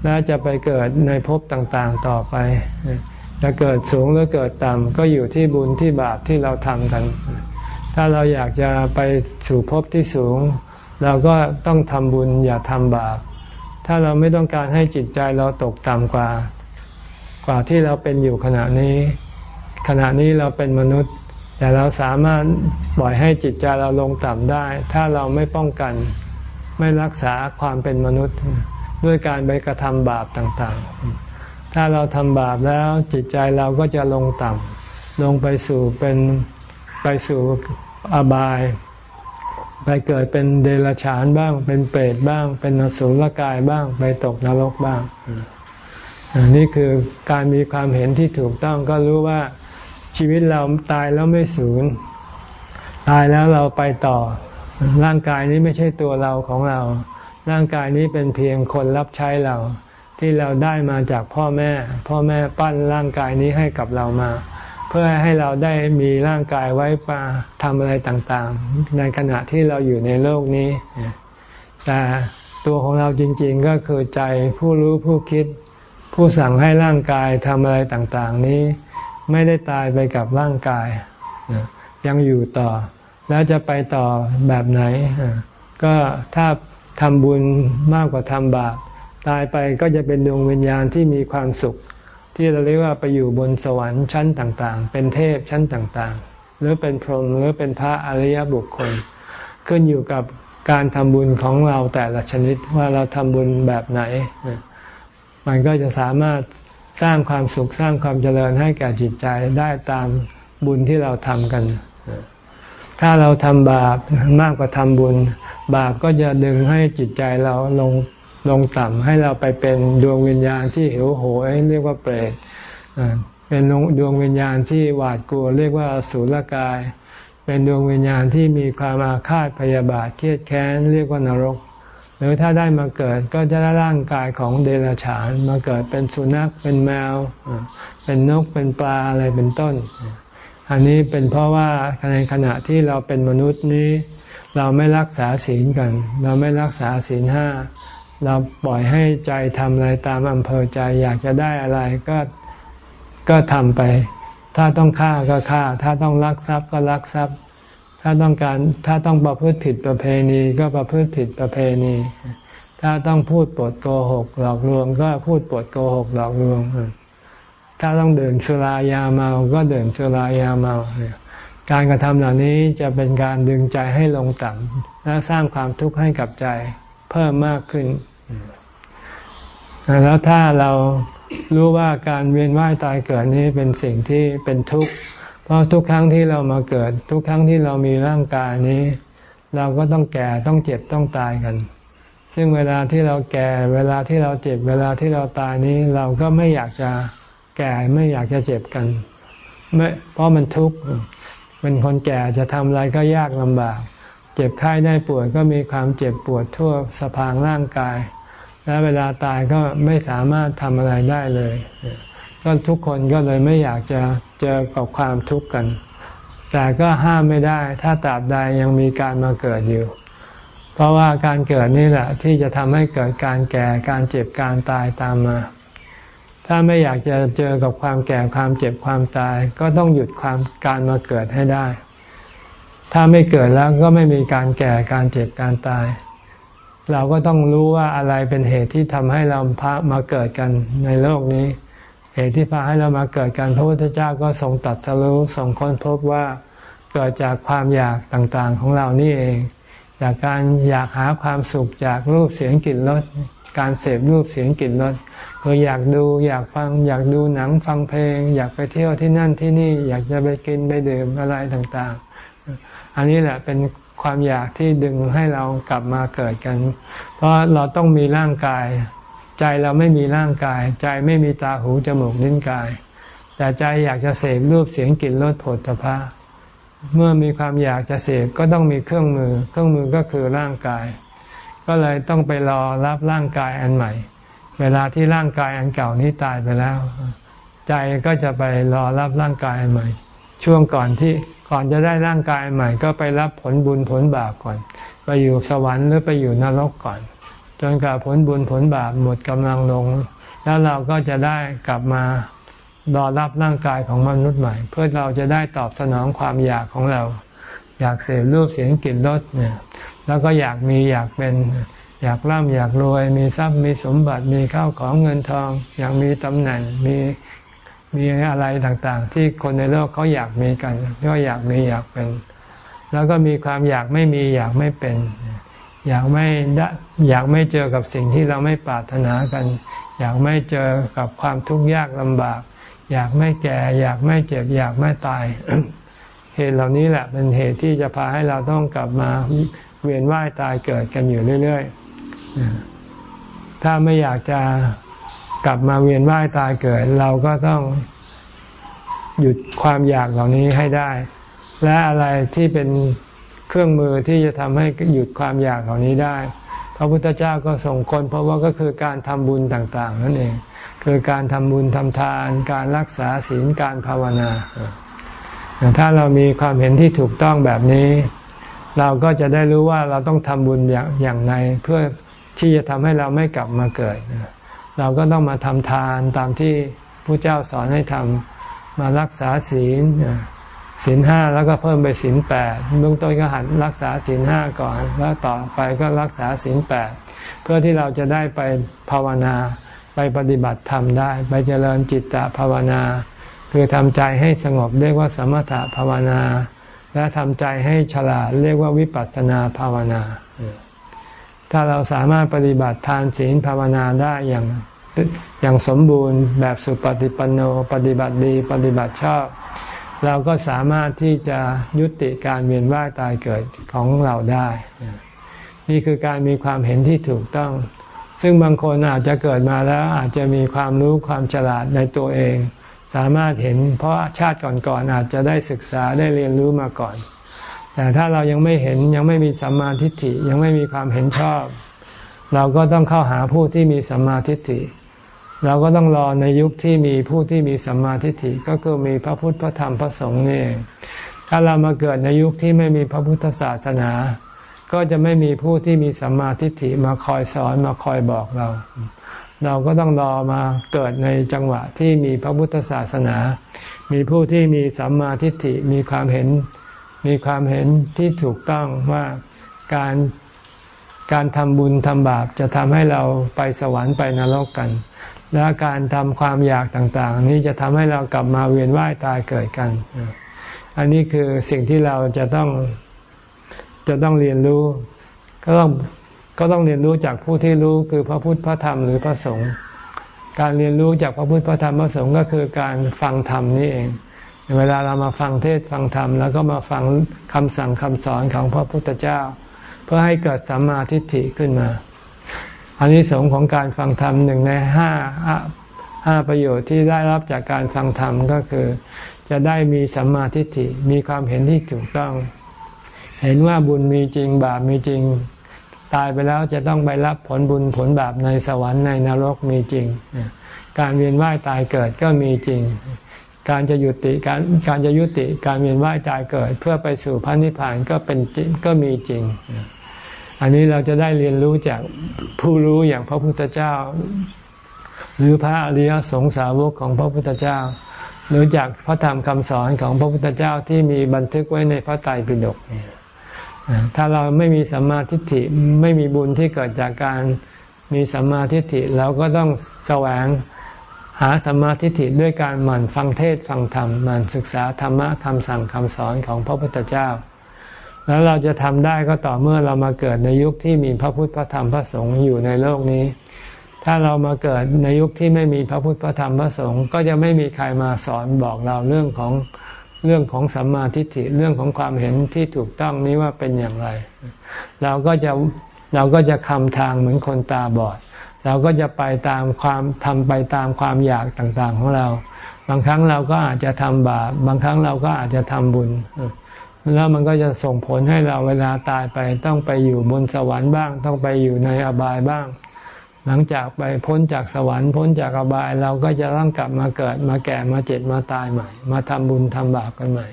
และจะไปเกิดในภพต่างๆต่อไป จะเกิดสูงหรือเกิดต่ำก็อยู่ที่บุญที่บาปที่เราทำกัน ถ้าเราอยากจะไปสู่ภพที่สูง เราก็ต้องทำบุญอย่าทำบาป ถ้าเราไม่ต้องการให้จิตใจเราตกต่ำกว่า กว่าที่เราเป็นอยู่ขณะนี้ ขณะนี้เราเป็นมนุษย์ แต่เราสามารถปล่อยให้จิตใจเราลงต่ำได้ ถ้าเราไม่ป้องกัน ไม่รักษาความเป็นมนุษย์ ด้วยการไปกระทำบาปต่างๆ ถ้าเราทำบาปแล้วจิตใจเราก็จะลงต่ำลงไปสู่เป็นไปสู่อบาย ไปเกิดเป็นเดรัจฉานบ้าง เป็นเปรตบ้าง เป็นนสุลกายบ้าง ไปตกนรกบ้างนี่คือการมีความเห็นที่ถูกต้องก็รู้ว่าชีวิตเราตายแล้วไม่สูญตายแล้วเราไปต่อ ร่างกายนี้ไม่ใช่ตัวเราของเรา ร่างกายนี้เป็นเพียงคนรับใช้เรา ที่เราได้มาจากพ่อแม่ พ่อแม่ปั้นร่างกายนี้ให้กับเรามา เพื่อให้เราได้มีร่างกายไว้มาทำอะไรต่างๆ ในขณะที่เราอยู่ในโลกนี้ แต่ตัวของเราจริงๆก็คือใจผู้รู้ผู้คิด ผู้สั่งให้ร่างกายทำอะไรต่างๆ นี้ ไม่ได้ตายไปกับร่างกาย ยังอยู่ต่อ แล้วจะไปต่อแบบไหน ก็ถ้าทำบุญมากกว่าทำบาปตายไปก็จะเป็นดวงวิญญาณที่มีความสุข ที่เราเรียกว่าไปอยู่บนสวรรค์ชั้นต่างๆ เป็นเทพชั้นต่างๆ หรือเป็นพรหมหรือเป็นพระอริยบุคคล ขึ้นอยู่กับการทำบุญของเราแต่ละชนิดว่าเราทำบุญแบบไหน มันก็จะสามารถสร้างความสุขสร้างความเจริญให้แก่จิตใจได้ตามบุญที่เราทำกัน ถ้าเราทำบาปมากกว่าทำบุญ บาปก็จะดึงให้จิตใจเราลง ลงต่ำให้เราไปเป็นดวงวิญญาณที่หิวโหยเรียกว่าเปรตเป็นดวงวิญญาณที่หวาดกลัวเรียกว่าสุรกาย เป็นดวงวิญญาณที่มีความอาฆาตพยาบาทเครียดแค้นเรียกว่านรก หรือถ้าได้มาเกิดก็จะได้ร่างกายของเดรัจฉานมาเกิดเป็นสุนัขเป็นแมว เป็นนกเป็นปลาอะไรเป็นต้น อันนี้เป็นเพราะว่าในขณะที่เราเป็นมนุษย์นี้ เราไม่รักษาศีลกัน เราไม่รักษาศีลห้า เราปล่อยให้ใจทำอะไรตามอำเภอใจอยากจะได้อะไรก็ก็ทำไป ถ้าต้องฆ่าก็ฆ่า ถ้าต้องลักทรัพย์ก็ลักทรัพย์ ถ้าต้องการถ้าต้องประพฤติผิดประเพณีก็ประพฤติผิดประเพณี ถ้าต้องพูดปดโกหกหลอกลวง ก็พูดปดโกหกหลอกลวง ถ้าต้องเดินสุรายาเมา ก็เดินสุรายาเมา การกระทำเหล่านี้จะเป็นการดึงใจให้ลงต่ำและสร้างความทุกข์ให้กับใจ เพิ่มมากขึ้น แล้วถ้าเรารู้ว่าการเวียนว่ายตายเกิดนี้เป็นสิ่งที่เป็นทุกข์ เพราะทุกครั้งที่เรามาเกิด ทุกครั้งที่เรามีร่างกายนี้ เราก็ต้องแก่ต้องเจ็บต้องตายกัน ซึ่งเวลาที่เราแก่เวลาที่เราเจ็บเวลาที่เราตายนี้ เราก็ไม่อยากจะแก่ไม่อยากจะเจ็บกันไม่เพราะมันทุกข์เป็นคนแก่จะทำอะไรก็ยากลำบาก เจ็บไข้ได้ป่วยก็มีความเจ็บปวดทั่วสะพางร่างกาย และเวลาตายก็ไม่สามารถทำอะไรได้เลย ก็ทุกคนก็เลยไม่อยากจะเจอกับความทุกข์กัน แต่ก็ห้ามไม่ได้ถ้าตราบใดยังมีการมาเกิดอยู่ เพราะว่าการเกิดนี่แหละที่จะทำให้เกิดการแก่การเจ็บการตายตามมา ถ้าไม่อยากจะเจอกับความแก่ความเจ็บความตาย ก็ต้องหยุดความการมาเกิดให้ได้ ถ้าไม่เกิดแล้วก็ไม่มีการแก่การเจ็บการตาย เราก็ต้องรู้ว่าอะไรเป็นเหตุที่ทำให้เราพามาเกิดกันในโลกนี้ เหตุที่พาให้เรามาเกิดกันพระพุทธเจ้าก็ทรงตัดสรู้ทรงค้นพบว่าเกิดจากความอยากต่างๆของเรานี่เอง จากการอยากหาความสุขจากรูปเสียงกลิ่นรสการเสพรูปเสียงกลิ่นรสคืออยากดูอยากฟัง อยากดูหนังฟังเพลง อยากไปเที่ยวที่นั่นที่นี่ อยากจะไปกินไปดื่มอะไรต่างๆ อันนี้แหละเป็นความอยากที่ดึงให้เรากลับมาเกิดกัน เพราะเราต้องมีร่างกาย ใจเราไม่มีร่างกาย ใจไม่มีตาหูจมูกลิ้นกาย แต่ใจอยากจะเสพรูปเสียงกลิ่นรสผลตภะเมื่อมีความอยากจะเสพก็ต้องมีเครื่องมือ เครื่องมือก็คือร่างกาย ก็เลยต้องไปรอรับร่างกายอันใหม่ เวลาที่ร่างกายอันเก่านี้ตายไปแล้ว ใจก็จะไปรอรับร่างกายอันใหม่ ช่วงก่อนที่ก่อนจะได้ร่างกายใหม่ ก็ไปรับผลบุญผลบาปก่อน ไปอยู่สวรรค์หรือไปอยู่นรกก่อน จนกว่าผลบุญผลบาปหมดกำลังลง แล้วเราก็จะได้กลับมารอรับร่างกายของมนุษย์ใหม่ เพื่อเราจะได้ตอบสนองความอยากของเรา อยากเสพรูปเสียงกลิ่นรสเนี่ยแล้วก็อยากมีอยากเป็นอยากร่ำอยากรวย มีทรัพย์มีสมบัติมีข้าวของเงินทอง อยากมีตำแหน่งมี มีอะไรต่างๆ ที่คนในโลกเขาอยากมีกันก็อยากมีอยากเป็น แล้วก็มีความอยากไม่มีอยากไม่เป็น อยากไม่อยากไม่เจอกับสิ่งที่เราไม่ปรารถนากัน อยากไม่เจอกับความทุกข์ยากลำบาก อยากไม่แก่ อยากไม่เจ็บ อยากไม่ตาย เหตุเหล่านี้แหละเป็นเหตุที่จะพาให้เราต้องกลับมาเวียนว่ายตายเกิดกันอยู่เรื่อย ๆ ถ้าไม่อยากจะ กลับมาเวียนว่ายตายเกิด เราก็ต้องหยุดความอยากเหล่านี้ให้ได้ และอะไรที่เป็นเครื่องมือที่จะทำให้หยุดความอยากเหล่านี้ได้ พระพุทธเจ้าก็ส่งคน เพราะว่าก็คือการทำบุญต่าง ๆ นั่นเอง คือการทำบุญทำทาน การรักษาศีลการภาวนา ถ้าเรามีความเห็นที่ถูกต้องแบบนี้ เราก็จะได้รู้ว่าเราต้องทำบุญอย่างอย่างไรเพื่อที่จะทำให้เราไม่กลับมาเกิด เราก็ต้องมาทำทานตามที่พระเจ้าสอนให้ทำมารักษาศีลศีลห้าแล้วก็เพิ่มไปศีลแปดเบื้องต้นก็หัดรักษาศีลห้าก่อน แล้วต่อไปก็รักษาศีลแปดเพื่อที่เราจะได้ไปภาวนาไปปฏิบัติธรรมได้ ไปเจริญจิตตภาวนา คือทำใจให้สงบเรียกว่าสมถะภาวนา และทำใจให้ฉลาดเรียกว่าวิปัสสนาภาวนา ถ้าเราสามารถปฏิบัติทานศีลภาวนาได้อย่างอย่างสมบูรณ์แบบสุปฏิปันโนปฏิบัติดีปฏิบัติชอบ เราก็สามารถที่จะยุติการเวียนว่ายตายเกิดของเราได้ นี่คือการมีความเห็นที่ถูกต้อง ซึ่งบางคนอาจจะเกิดมาแล้วอาจจะมีความรู้ความฉลาดในตัวเอง สามารถเห็นเพราะชาติก่อนๆอาจจะได้ศึกษาได้เรียนรู้มาก่อน แต่ถ้าเรายังไม่เห็นยังไม่มีสัมมาทิฏฐิยังไม่มีความเห็นชอบ เราก็ต้องเข้าหาผู้ที่มีสัมมาทิฏฐิ เราก็ต้องรอในยุคที่มีผู้ที่มีสัมมาทิฏฐิก็คือมีพระพุทธพระธรรมพระสงฆ์นี่ถ้าเรามาเกิดในยุคที่ไม่มีพระพุทธศาสนา ก็จะไม่มีผู้ที่มีสัมมาทิฏฐิมาคอยสอนมาคอยบอกเรา เราก็ต้องรอมาเกิดในจังหวะที่มีพระพุทธศาสนา มีผู้ที่มีสัมมาทิฏฐิมีความเห็น มีความเห็นที่ถูกต้องว่าการการทำบุญทำบาปจะทำให้เราไปสวรรค์ไปนรกกัน และการทำความอยากต่างๆ นี้จะทำให้เรากลับมาเวียนว่ายตายเกิดกัน อันนี้คือสิ่งที่เราจะต้องจะต้องเรียนรู้ ก็ต้องก็ต้องเรียนรู้จากผู้ที่รู้คือพระพุทธพระธรรมหรือพระสงฆ์การเรียนรู้จากพระพุทธพระธรรมพระสงฆ์ก็คือการฟังธรรมนี่เอง เวลาเรามาฟังเทศฟังธรรม แล้วก็มาฟังคำสั่งคำสอนของพระพุทธเจ้า เพื่อให้เกิดสัมมาทิฏฐิขึ้นมาอันนี้สงของการฟังธรรมหนึ่งในห้าห้าประโยชน์ที่ได้รับจากการฟังธรรมก็คือ จะได้มีสัมมาทิฏฐิมีความเห็นที่ถูกต้อง เห็นว่าบุญมีจริงบาปมีจริง ตายไปแล้วจะต้องไปรับผลบุญผลบาปในสวรรค์ในนรกมีจริง การเวียนว่ายตายเกิดก็มีจริง การจะยุติการการจะยุติการเวียนว่ายตายเกิด เพื่อไปสู่พระนิพพานก็เป็นจริงก็มีจริง อันนี้เราจะได้เรียนรู้จากผู้รู้อย่างพระพุทธเจ้า หรือพระอริยสงสาวกของพระพุทธเจ้า หรือจากพระธรรมคำสอนของพระพุทธเจ้าที่มีบันทึกไว้ในพระไตรปิฎกถ้าเราไม่มีสัมมาทิฏฐิไม่มีบุญที่เกิดจากการมีสัมมาทิฏฐิเราก็ต้องแสวง หาสัมมาทิฏฐิด้วยการหมั่นฟังเทศฟังธรรมหมั่นศึกษาธรรมะคำสั่งคำสอนของพระพุทธเจ้า แล้วเราจะทำได้ก็ต่อเมื่อเรามาเกิดในยุคที่มีพระพุทธพระธรรมพระสงฆ์อยู่ในโลกนี้ ถ้าเรามาเกิดในยุคที่ไม่มีพระพุทธพระธรรมพระสงฆ์ก็จะไม่มีใครมาสอนบอกเราเรื่องของเรื่องของสัมมาทิฏฐิเรื่องของความเห็นที่ถูกต้องนี้ว่าเป็นอย่างไร เราก็จะเราก็จะคำทางเหมือนคนตาบอด เราก็จะไปตามความทำไปตามความอยากต่างๆของเรา บางครั้งเราก็อาจจะทำบาปบางครั้งเราก็อาจจะทำบุญแล้วมันก็จะส่งผลให้เราเวลาตายไปต้องไปอยู่บนสวรรค์บ้าง ต้องไปอยู่ในอบายบ้าง หลังจากไปพ้นจากสวรรค์พ้นจากอบายเราก็จะต้องกลับมาเกิดมาแก่มาเจ็บมาตายใหม่ มาทำบุญทำบาปกันใหม่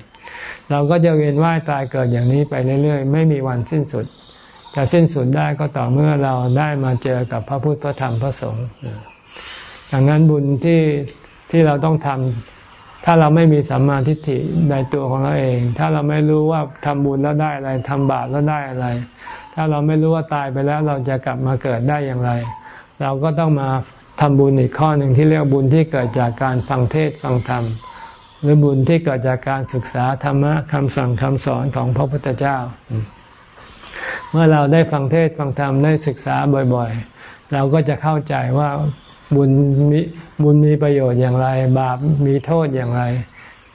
เราก็จะเวียนว่ายตายเกิดอย่างนี้ไปเรื่อยๆ ไม่มีวันสิ้นสุด จะสิ้นสุดได้ก็ต่อเมื่อเราได้มาเจอกับพระพุทธพระธรรมพระสงฆ์ดังนั้นบุญที่ที่เราต้องทำถ้าเราไม่มีสัมมาทิฏฐิในตัวของเราเอง ถ้าเราไม่รู้ว่าทำบุญแล้วได้อะไรทำบาปแล้วได้อะไร ถ้าเราไม่รู้ว่าตายไปแล้วเราจะกลับมาเกิดได้อย่างไร เราก็ต้องมาทำบุญอีกข้อหนึ่งที่เรียกบุญที่เกิดจากการฟังเทศฟังธรรมหรือบุญที่เกิดจากการศึกษาธรรมะคำสั่งคำสอนของพระพุทธเจ้า มื่อเราได้ฟังเทศฟังธรรมได้ศึกษาบ่อยๆ เราก็จะเข้าใจว่าบุญมีบุญมีประโยชน์อย่างไร บาปมีโทษอย่างไร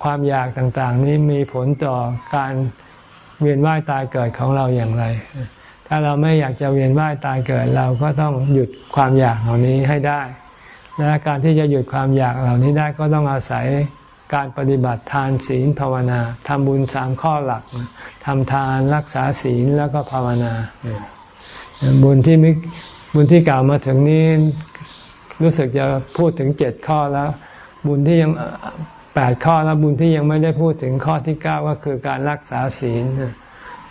ความอยากต่างๆ นี้มีผลต่อการเวียนว่ายตายเกิดของเราอย่างไร ถ้าเราไม่อยากจะเวียนว่ายตายเกิด เราก็ต้องหยุดความอยากเหล่านี้ให้ได้และการที่จะหยุดความอยากเหล่านี้ได้ก็ต้องอาศัย การปฏิบัติทานศีลภาวนาทำบุญสามข้อหลักทำทานรักษาศีลแล้วก็ภาวนา บุญที่มิบุญที่กล่าวมาถึงนี้รู้สึกจะพูดถึงเจ็ดข้อแล้ว บุญที่ยังแปดข้อแล้วบุญที่ยังไม่ได้พูดถึงข้อที่เก้าก็คือการรักษาศีล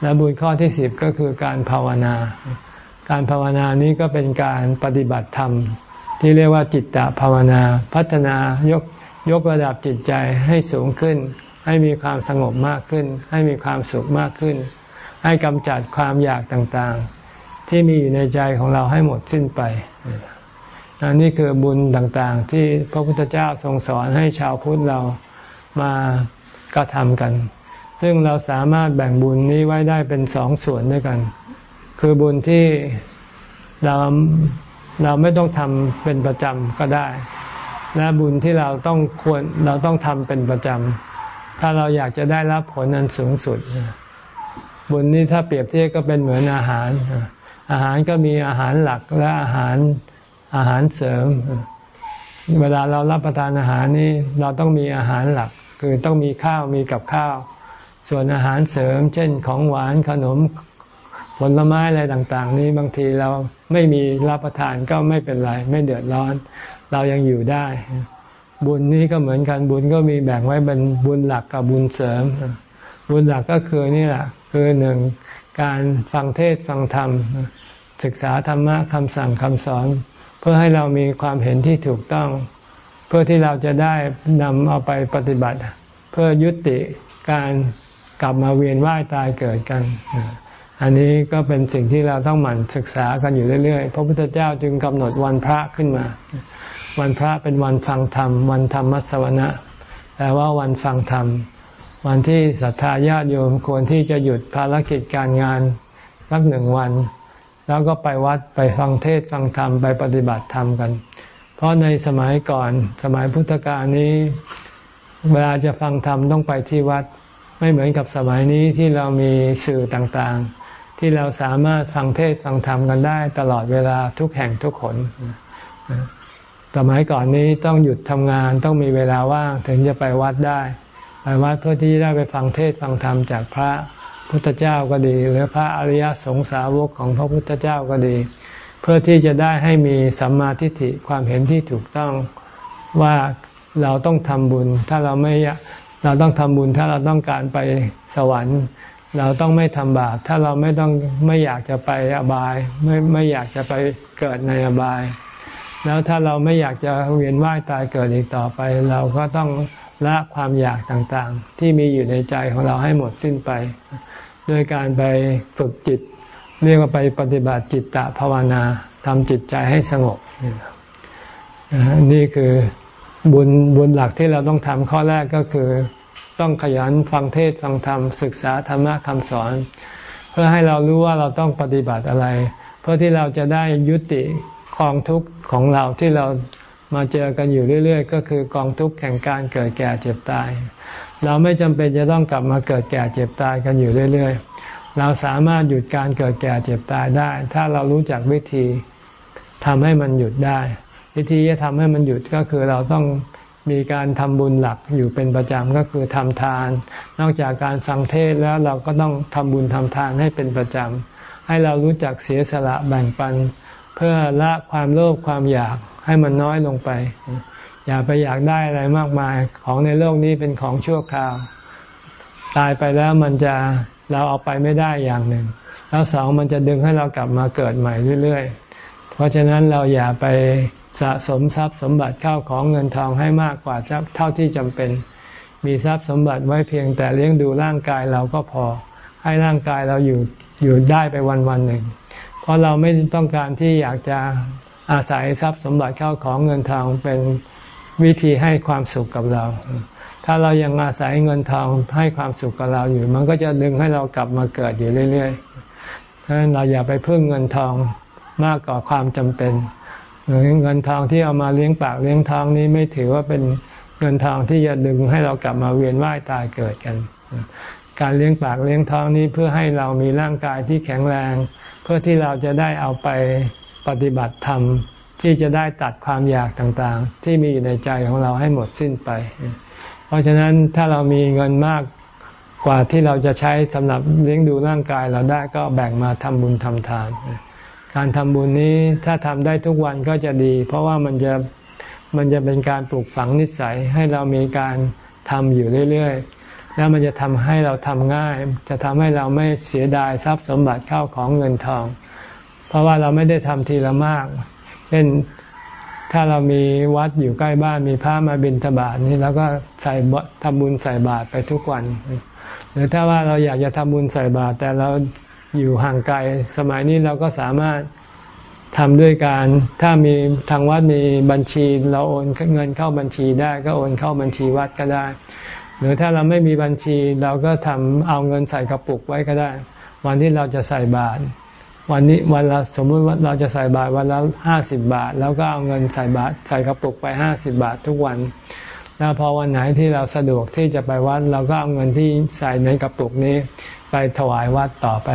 และบุญข้อที่สิบก็คือการภาวนา การภาวนานี้ก็เป็นการปฏิบัติธรรม ที่เรียกว่าจิตตภาวนา พัฒนายก ยกระดับจิตใจให้สูงขึ้น ให้มีความสงบมากขึ้น ให้มีความสุขมากขึ้น ให้กำจัดความอยากต่างๆ ที่มีอยู่ในใจของเราให้หมดสิ้นไปอันนี้คือบุญต่างๆ ที่พระพุทธเจ้าทรงสอนให้ชาวพุทธเรามากระทำกัน ซึ่งเราสามารถแบ่งบุญนี้ไว้ได้เป็นสองส่วนด้วยกัน คือบุญที่เราเราไม่ต้องทำเป็นประจำก็ได้ และบุญที่เราต้องควรเราต้องทำเป็นประจำถ้าเราอยากจะได้รับผลนั้นสูงสุด บุญนี้ถ้าเปรียบเทียบก็เป็นเหมือนอาหาร อาหารก็มีอาหารหลักและอาหารอาหารเสริม เวลาเรารับประทานอาหารนี้เราต้องมีอาหารหลัก คือต้องมีข้าวมีกับข้าว ส่วนอาหารเสริม เช่นของหวานขนมผลไม้อะไรต่าง ๆ นี้บางทีเราไม่มีรับประทานก็ไม่เป็นไร ไม่เดือดร้อน เรายังอยู่ได้ บุญนี้ก็เหมือนกันบุญก็มีแบ่งไว้เป็นบุญหลักกับบุญเสริม บุญหลักก็คือนี่แหละคือหนึ่งการฟังเทศฟังธรรม ศึกษาธรรมะคำสั่งคำสอน เพื่อให้เรามีความเห็นที่ถูกต้อง เพื่อที่เราจะได้นำเอาไปปฏิบัติ เพื่อยุติการกลับมาเวียนว่ายตายเกิดกัน อันนี้ก็เป็นสิ่งที่เราต้องหมั่นศึกษากันอยู่เรื่อยๆ พระพุทธเจ้าจึงกำหนดวันพระขึ้นมา วันพระเป็นวันฟังธรรม วันธรรมสวนะแปลว่าวันฟังธรรม วันที่ศรัทธาญาติโยมควรที่จะหยุดภารกิจการงานสักหนึ่งวัน แล้วก็ไปวัดไปฟังเทศฟังธรรมไปปฏิบัติธรรมกัน เพราะในสมัยก่อนสมัยพุทธกาลนี้ เวลาจะฟังธรรมต้องไปที่วัด ไม่เหมือนกับสมัยนี้ที่เรามีสื่อต่างๆ ที่เราสามารถฟังเทศฟังธรรมกันได้ตลอดเวลาทุกแห่งทุกคน สมัยก่อนนี้ต้องหยุดทำงานต้องมีเวลาว่างถึงจะไปวัดได้ ไปวัดเพื่อที่จะได้ไปฟังเทศฟังธรรมจากพระพุทธเจ้าก็ดี หรือพระอริยสงสาวกของพระพุทธเจ้าก็ดี เพื่อที่จะได้ให้มีสัมมาทิฏฐิความเห็นที่ถูกต้องว่าเราต้องทำบุญ ถ้าเราไม่เราต้องทำบุญถ้าเราต้องการไปสวรรค์ เราต้องไม่ทำบาปถ้าเราไม่ต้องไม่อยากจะไปอบาย ไม่ไม่อยากจะไปเกิดในอบาย แล้วถ้าเราไม่อยากจะเวียนว่ายตายเกิดอีกต่อไป เราก็ต้องละความอยากต่างๆ ที่มีอยู่ในใจของเราให้หมดสิ้นไปด้วยการไปฝึกจิต เรียกว่าไปปฏิบัติจิตตภาวนาทำจิตใจให้สงบนี่คือบุญบุญหลักที่เราต้องทำข้อแรกก็คือ ต้องขยันฟังเทศฟังธรรมศึกษาธรรมะคำสอน เพื่อให้เรารู้ว่าเราต้องปฏิบัติอะไร เพื่อที่เราจะได้ยุติ กองทุกข์ของเราที่เรามาเจอกันอยู่เรื่อย ๆ ก็คือกองทุกข์แห่งการเกิดแก่เจ็บตาย เราไม่จำเป็นจะต้องกลับมาเกิดแก่เจ็บตายกันอยู่เรื่อย ๆ เราสามารถหยุดการเกิดแก่เจ็บตายได้ ถ้าเรารู้จักวิธีทำให้มันหยุดได้ วิธีจะทำให้มันหยุดก็คือเราต้องมีการทำบุญหลักอยู่เป็นประจำก็คือทำทาน นอกจากการฟังเทศแล้วเราก็ต้องทำบุญทำทานให้เป็นประจำให้เรารู้จักเสียสละแบ่งปัน เพื่อละความโลภความอยากให้มันน้อยลงไป อย่าไปอยากได้อะไรมากมายของในโลกนี้เป็นของชั่วคราว ตายไปแล้วมันจะเราเอาไปไม่ได้อย่างหนึ่ง แล้วสองมันจะดึงให้เรากลับมาเกิดใหม่เรื่อยๆ เพราะฉะนั้นเราอย่าไปสะสมทรัพย์สมบัติเข้าของเงินทองให้มากกว่าเท่าที่จำเป็น มีทรัพย์สมบัติไว้เพียงแต่เลี้ยงดูร่างกายเราก็พอ ให้ร่างกายเราอยู่อยู่ได้ไปวันวันหนึ่ง เพราะเราไม่ต้องการที่อยากจะอาศัยทรัพย์สมบัติเข้าของเงินทองเป็นวิธีให้ความสุขกับเรา ถ้าเรายังอาศัยเงินทองให้ความสุขกับเราอยู่ มันก็จะดึงให้เรากลับมาเกิดอยู่เรื่อยๆเพราะฉะนั้นเราอย่าไปพึ่งเงินทองมากกว่าความจำเป็นเงินทองที่เอามาเลี้ยงปากเลี้ยงท้องนี้ไม่ถือว่าเป็นเงินทองที่จะดึงให้เรากลับมาเวียนว่ายตายเกิดกัน การเลี้ยงปากเลี้ยงท้องนี้เพื่อให้เรามีร่างกายที่แข็งแรง พื่อที่เราจะได้เอาไปปฏิบัติธรรม ที่จะได้ตัดความอยากต่างๆ ที่มีอยู่ในใจของเราให้หมดสิ้นไป เพราะฉะนั้นถ้าเรามีเงินมากกว่าที่เราจะใช้สำหรับเลี้ยงดูร่างกายเราได้ก็แบ่งมาทำบุญทำทาน การทำบุญนี้ถ้าทำได้ทุกวันก็จะดี เพราะว่ามันจะมันจะเป็นการปลูกฝังนิสัยให้เรามีการทำอยู่เรื่อยๆ แล้วมันจะทำให้เราทำง่าย จะทำให้เราไม่เสียดายทรัพย์สมบัติเข้าของเงินทอง เพราะว่าเราไม่ได้ทำทีละมากเช่นถ้าเรามีวัดอยู่ใกล้บ้านมีพระมาบิณฑบาตนี่แล้วก็ใส่ทำบุญใส่บาตรไปทุกวัน หรือถ้าว่าเราอยากจะทำบุญใส่บาตรแต่เราอยู่ห่างไกลสมัยนี้เราก็สามารถทำด้วยการถ้ามีทางวัดมีบัญชี เราโอนเงินเข้าบัญชีได้ก็โอนเข้าบัญชีวัดก็ได้ หรือถ้าเราไม่มีบัญชีเราก็ทำเอาเงินใส่กระปุกไว้ก็ได้ วันที่เราจะใส่บาตรวันนี้วันละสมมติว่าเราจะใส่บาตรวันละห้าสิบบาท แล้วก็เอาเงินใส่บาตรใส่กระปุกไปห้าสิบบาททุกวันแล้วพอวันไหนที่เราสะดวกที่จะไปวัด เราก็เอาเงินที่ใส่ในกระปุกนี้ไปถวายวัดต่อไป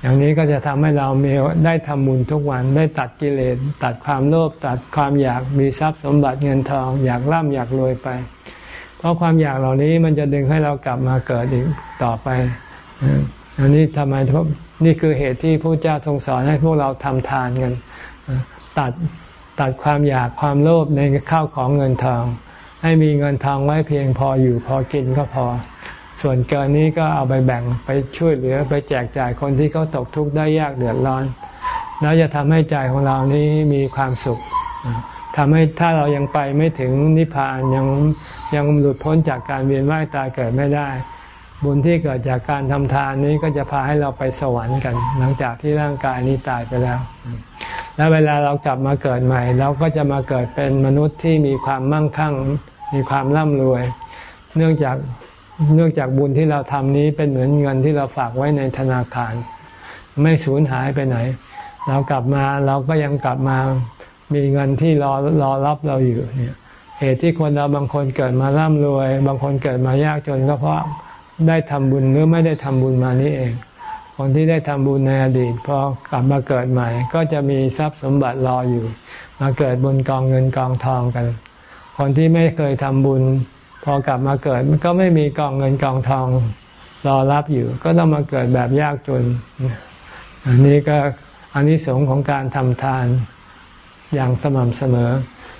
อย่างนี้ก็จะทำให้เรามีได้ทำบุญทุกวันได้ตัดกิเลสตัดความโลภตัดความอยากมีทรัพย์สมบัติเงินทอง อยากร่ำอยากรวยไป เพราะความอยากเหล่านี้มันจะดึงให้เรากลับมาเกิดอีกต่อไปอันนี้ทำไมเพราะนี่คือเหตุที่พระเจ้าทรงสอนให้พวกเราทำทานกัน ตัดตัดความอยากความโลภในข้าวของเงินทอง ให้มีเงินทองไว้เพียงพออยู่พอกินก็พอ ส่วนเกินนี้ก็เอาไปแบ่งไปช่วยเหลือไปแจกจ่ายคนที่เขาตกทุกข์ได้ยากเดือดร้อน แล้วจะทำให้ใจของเรานี้มีความสุข ทำให้ถ้าเรายังไปไม่ถึงนิพพานยังยังหลุดพ้นจากการเวียนว่ายตายเกิดไม่ได้ บุญที่เกิดจากการทำทานนี้ก็จะพาให้เราไปสวรรค์กัน หลังจากที่ร่างกายนี้ตายไปแล้ว แล้วเวลาเรากลับมาเกิดใหม่ เราก็จะมาเกิดเป็นมนุษย์ที่มีความมั่งคั่ง มีความร่ำรวย เนื่องจากเนื่องจากบุญที่เราทำนี้เป็นเหมือนเงินที่เราฝากไว้ในธนาคาร ไม่สูญหายไปไหน เรากลับมาเราก็ยังกลับมา มีเงินที่รอรอรับเราอยู่เนี่ยเหตุที่คนเราบางคนเกิดมาร่ำรวย บางคนเกิดมายากจนก็เพราะได้ทำบุญหรือไม่ได้ทำบุญมานี่เอง คนที่ได้ทำบุญในอดีตพอกลับมาเกิดใหม่ ก็จะมีทรัพย์สมบัติรออยู่ มาเกิดบนกองเงินกองทองกัน คนที่ไม่เคยทำบุญ พอกลับมาเกิดก็ไม่มีกองเงินกองทองรอรับอยู่ ก็ต้องมาเกิดแบบยากจน อันนี้ก็อันนี้สงของการทำทาน อย่างสม่ำเสมอ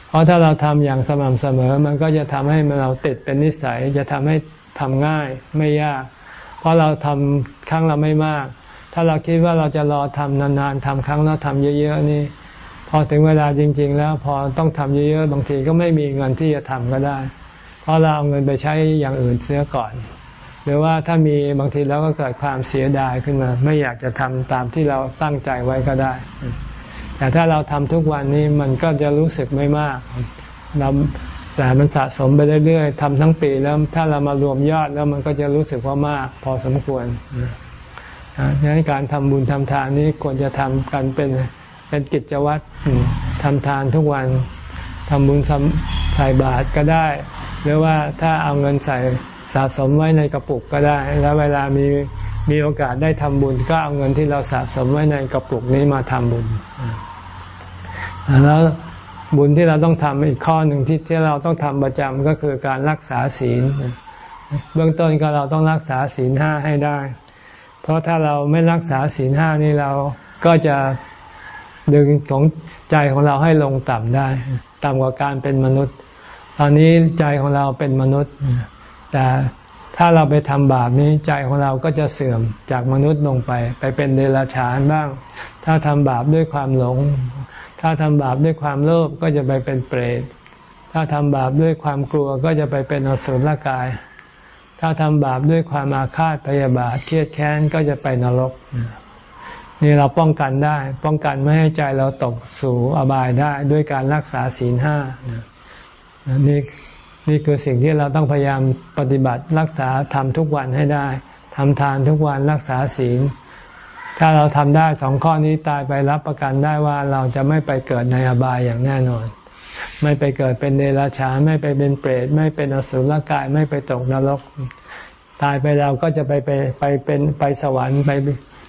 เพราะถ้าเราทำอย่างสม่ำเสมอ มันก็จะทำให้เราติดเป็นนิสัย จะทำให้ทำง่ายไม่ยาก เพราะเราทำครั้งเราไม่มาก ถ้าเราคิดว่าเราจะรอทำนานๆทำครั้งแล้วทำเยอะๆนี่ พอถึงเวลาจริง ๆ แล้วพอต้องทำเยอะๆ บางทีก็ไม่มีเงินที่จะทำก็ได้ เพราะเราเอาเงินไปใช้อย่างอื่นเสียก่อน หรือว่าถ้ามีบางทีเราก็เกิดความเสียดายขึ้นมา ไม่อยากจะทำตามที่เราตั้งใจไว้ก็ได้ แต่ถ้าเราทำทุกวันนี้มันก็จะรู้สึกไม่มากเราแต่มันสะสมไปเรื่อยๆทำทั้งปีแล้วถ้าเรามารวมยอดแล้วมันก็จะรู้สึกว่ามาก พอสมควรดังนั้นการทำบุญทำทานนี้ควรจะทำกันเป็นเป็นกิจวัตรทำทานทุกวันทำบุญใส่บาตรก็ได้ หรือว่าถ้าเอาเงินใส่สะสมไว้ในกระปุกก็ได้ แล้วเวลามี มีโอกาสได้ทำบุญก็เอาเงินที่เราสะสมไว้ในกระปุกนี้มาทำบุญ แล้วบุญที่เราต้องทำอีกข้อหนึ่งที่ที่เราต้องทำประจำก็คือการรักษาศีล เบื้องต้นก็เราต้องรักษาศีลห้าให้ได้ เพราะถ้าเราไม่รักษาศีลห้านี่เราก็จะดึงของใจของเราให้ลงต่ำได้ ต่ำกว่าการเป็นมนุษย์ ตอนนี้ใจของเราเป็นมนุษย์ แต่ ถ้าเราไปทำบาปนี้ใจของเราก็จะเสื่อมจากมนุษย์ลงไป ไปเป็นเดรัจฉานบ้าง ถ้าทำบาปด้วยความหลง ถ้าทำบาปด้วยความโลภก็จะไปเป็นเปรต ถ้าทำบาปด้วยความกลัวก็จะไปเป็นอสุรกาย ถ้าทำบาปด้วยความอาฆาตพยาบาทเครียดแค้นก็จะไปนรก นี่เราป้องกันได้ ป้องกันไม่ให้ใจเราตกสู่อบายได้ด้วยการรักษาศีลห้านี่ นี่คือสิ่งที่เราต้องพยายามปฏิบัติรักษาทำทุกวันให้ได้ทำทานทุกวันรักษาศีล ถ้าเราทำได้สองข้อนี้ตายไปรับประกันได้ว่าเราจะไม่ไปเกิดในอบายอย่างแน่นอน ไม่ไปเกิดเป็นเดรัจฉานไม่ไปเป็นเปรตไม่เป็นอสุรกายไม่ไปตกนรก ตายไปเราก็จะไปไปไปเป็นไปสวรรค์ไป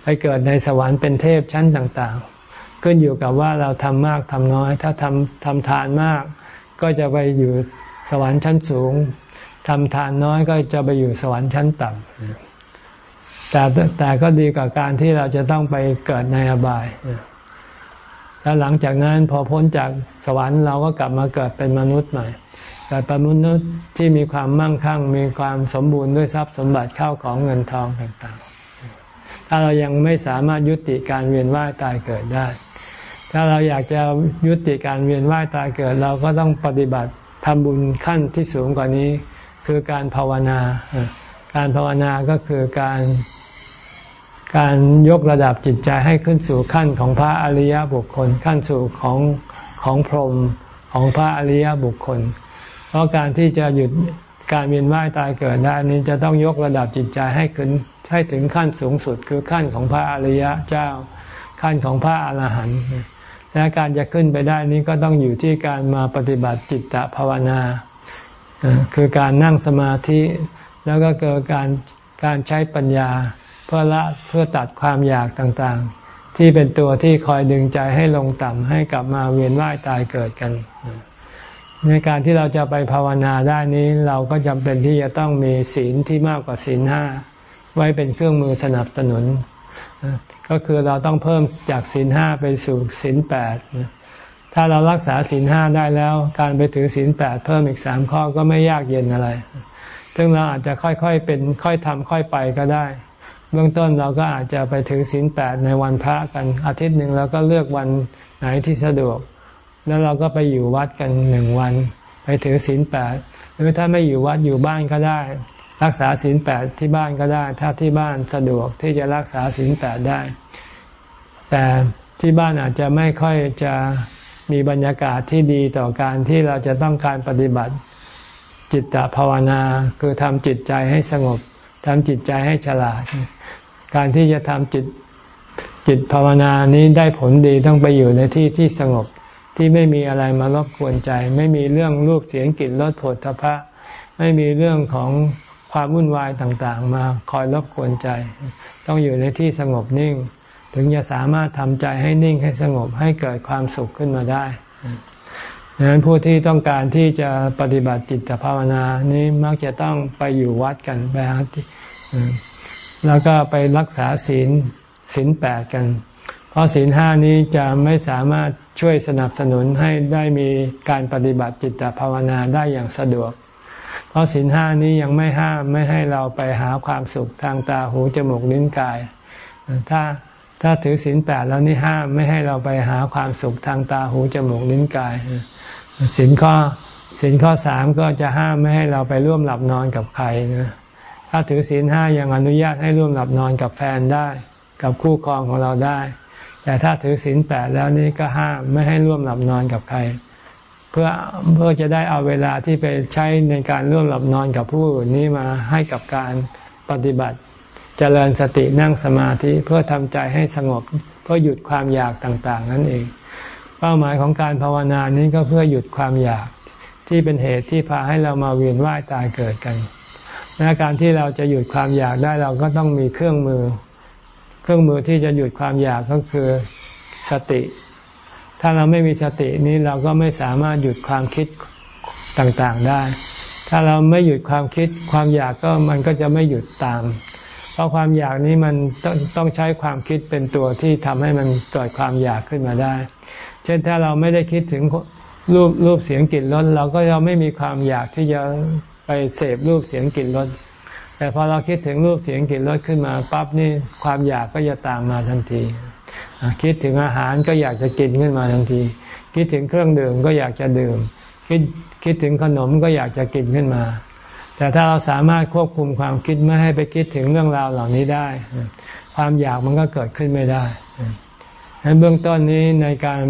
ไปเกิดในสวรรค์เป็นเทพชั้นต่างๆ ขึ้นอยู่กับว่าเราทำมากทำน้อย ถ้าทำทำทานมาก ก็จะไปอยู่ สวรรค์ชั้นสูงทำทานน้อยก็จะไปอยู่สวรรค์ชั้นต่ำแต่แต่ก็ดีกว่าการที่เราจะต้องไปเกิดในอบาย แล้วหลังจากนั้นพอพ้นจากสวรรค์เราก็กลับมาเกิดเป็นมนุษย์ใหม่เกิดเป็นมนุษย์ที่มีความมั่งคั่ง มีความสมบูรณ์ด้วยทรัพย์สมบัติเข้าของเงินทองต่างๆ ถ้าเรายังไม่สามารถยุติการเวียนว่ายตายเกิดได้ ถ้าเราอยากจะยุติการเวียนว่ายตายเกิด เราก็ต้องปฏิบัติ ทำบุญขั้นที่สูงกว่านี้ คือการภาวนา การภาวนาก็คือการการยกระดับจิตใจให้ขึ้นสู่ขั้นของพระอริยบุคคล ขั้นสู่ของของพรหมของพระอริยบุคคล เพราะการที่จะหยุดการเวียนว่ายตายเกิดได้นี้จะต้องยกระดับจิตใจให้ขึ้นให้ถึงขั้นสูงสุดคือขั้นของพระอริยเจ้า ขั้นของพระอรหันต์ และการจะขึ้นไปได้นี้ก็ต้องอยู่ที่การมาปฏิบัติจิตตภาวนา คือการนั่งสมาธิแล้วก็เกิดการการใช้ปัญญา เพื่อละเพื่อตัดความอยากต่างๆ ที่เป็นตัวที่คอยดึงใจให้ลงต่ำให้กลับมาเวียนว่ายตายเกิดกัน ในการที่เราจะไปภาวนาได้นี้เราก็จำเป็นที่จะต้องมีศีลที่มากกว่าศีลห้าไว้เป็นเครื่องมือสนับสนุน ก็คือเราต้องเพิ่มจากศีลห้าไปสู่ศีลแปดถ้าเรารักษาศีลห้าได้แล้ว การไปถือศีลแปดเพิ่มอีกสามข้อก็ไม่ยากเย็นอะไร ซึ่งเราอาจจะค่อยๆเป็นค่อยทำค่อยไปก็ได้ เบื้องต้นเราก็อาจจะไปถือศีลแปดในวันพระกันอาทิตย์หนึ่งเราก็เลือกวันไหนที่สะดวก แล้วเราก็ไปอยู่วัดกันหนึ่งวัน ไปถือศีลแปดหรือถ้าไม่อยู่วัดอยู่บ้านก็ได้ รักษาศีลแปดที่บ้านก็ได้ ถ้าที่บ้านสะดวกที่จะรักษาศีลแปดได้ แต่ที่บ้านอาจจะไม่ค่อยจะมีบรรยากาศที่ดีต่อการที่เราจะต้องการปฏิบัติจิตตภาวนา คือทำจิตใจให้สงบทำจิตใจให้ฉลาด การที่จะทำจิตจิตภาวนานี้ได้ผลดีต้องไปอยู่ในที่ที่สงบที่ไม่มีอะไรมารบกวนใจ ไม่มีเรื่องรูปเสียงกลิ่นรสผลทพะ ไม่มีเรื่องของ ความวุ่นวายต่างๆ มาคอยรบกวนใจ ต้องอยู่ในที่สงบนิ่ง ถึงจะสามารถทำใจให้นิ่งให้สงบให้เกิดความสุขขึ้นมาได้ดังนั้นผู้ที่ต้องการที่จะปฏิบัติจิตภาวนานี้มักจะต้องไปอยู่วัดกันไปหาที่แล้วก็ไปรักษาศีลศีลแปดกัน เพราะศีลห้านี้จะไม่สามารถช่วยสนับสนุนให้ได้มีการปฏิบัติจิตภาวนาได้อย่างสะดวก เพราะศีลห้านี้ยังไม่ห้ามไม่ให้เราไปหาความสุขทางตาหูจมูกลิ้นกาย ถ้าถ้าถือศีลแปดแล้วนี่ห้ามไม่ให้เราไปหาความสุขทางตาหูจมูกลิ้นกายศีลข้อศีลข้อสามก็จะห้ามไม่ให้เราไปร่วมหลับนอนกับใครนะถ้าถือศีลห้ายังอนุญาตให้ร่วมหลับนอนกับแฟนได้ กับคู่ครองของเราได้ แต่ถ้าถือศีลแปดแล้วนี่ก็ห้ามไม่ให้ร่วมหลับนอนกับใคร เพื่อเพื่อจะได้เอาเวลาที่ไปใช้ในการร่วมหลับนอนกับผู้นนี้มาให้กับการปฏิบัติจเจริญสตินั่งสมาธิเพื่อทำใจให้สงบ เพื่อหยุดความอยากต่างๆ นั่นเอง เป้าหมายของการภาวนานี้ก็เพื่อหยุดความอยากที่เป็นเหตุที่พาให้เรามาเวียนว่ายตายเกิดกันและการที่เราจะหยุดความอยากได้เราก็ต้องมีเครื่องมือ เครื่องมือที่จะหยุดความอยากก็คือสติ ถ้าเราไม่มีสตินี้เราก็ไม่สามารถหยุดความคิดต่างๆได้ ถ้าเราไม่หยุดความคิดความอยากก็มันก็จะไม่หยุดตาม เพราะความอยากนี้มันต้องต้องใช้ความคิดเป็นตัวที่ทำให้มันเกิดความอยากขึ้นมาได้ เช่นถ้าเราไม่ได้คิดถึงรูปรูปเสียงกลิ่นรสเราก็จะไม่มีความอยากที่จะไปเสพรูปเสียงกลิ่นรสแต่พอเราคิดถึงรูปเสียงกลิ่นรสขึ้นมาปั๊บนี่ความอยากก็จะตามมาทันที คิดถึงอาหารก็อยากจะกินขึ้นมาทันที คิดถึงเครื่องดื่มก็อยากจะดื่ม คิดคิดถึงขนมก็อยากจะกินขึ้นมา แต่ถ้าเราสามารถควบคุมความคิดไม่ให้ไปคิดถึงเรื่องราวเหล่านี้ได้ ความอยากมันก็เกิดขึ้นไม่ได้ดังนั้นเบื้องต้นนี้ในการ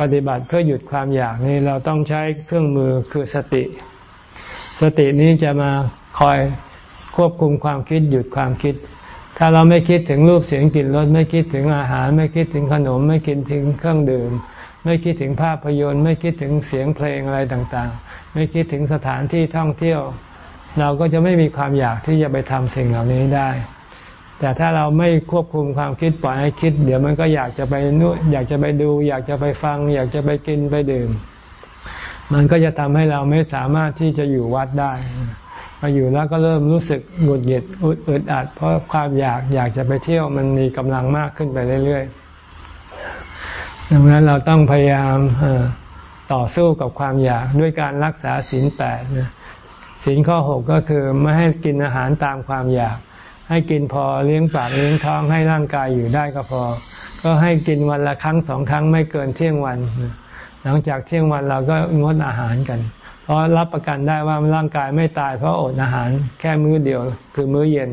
ปฏิบัติเพื่อหยุดความอยากนี้เราต้องใช้เครื่องมือคือสติ สตินี้จะมาคอยควบคุมความคิดหยุดความคิด ถ้าเราไม่คิดถึงรูปเสียงกลิ่นรสไม่คิดถึงอาหาร ไม่คิดถึงขนม ไม่คิดถึงเครื่องดื่ม ไม่คิดถึงภาพยนตร์ ไม่คิดถึงเสียงเพลงอะไรต่างๆ ไม่คิดถึงสถานที่ท่องเที่ยว เราก็จะไม่มีความอยากที่จะไปทำสิ่งเหล่านี้ได้ แต่ถ้าเราไม่ควบคุมความคิดปล่อยให้คิด เดี๋ยวมันก็อยากจะไปนู่นอยากจะไปดู อยากจะไปฟัง อยากจะไปกินไปดื่ม มันก็จะทำให้เราไม่สามารถที่จะอยู่วัดได้ อยู่แล้วก็เริ่มรู้สึกหงุดหงิดอึดอัด เพราะความอยากอยากจะไปเที่ยวมันมีกำลังมากขึ้นไปเรื่อยๆดังนั้นเราต้องพยายามต่อสู้กับความอยากด้วยการรักษาศีลแปดศีลข้อหกก็คือไม่ให้กินอาหารตามความอยาก ให้กินพอเลี้ยงปากเลี้ยงท้องให้ร่างกายอยู่ได้ก็พอ ก็ให้กินวันละครั้งสองครั้งไม่เกินเที่ยงวัน หลังจากเที่ยงวันเราก็งดอาหารกัน เพราะรับประกันได้ว่าร่างกายไม่ตายเพราะอดอาหารแค่มื้อเดียวคือมื้อเย็น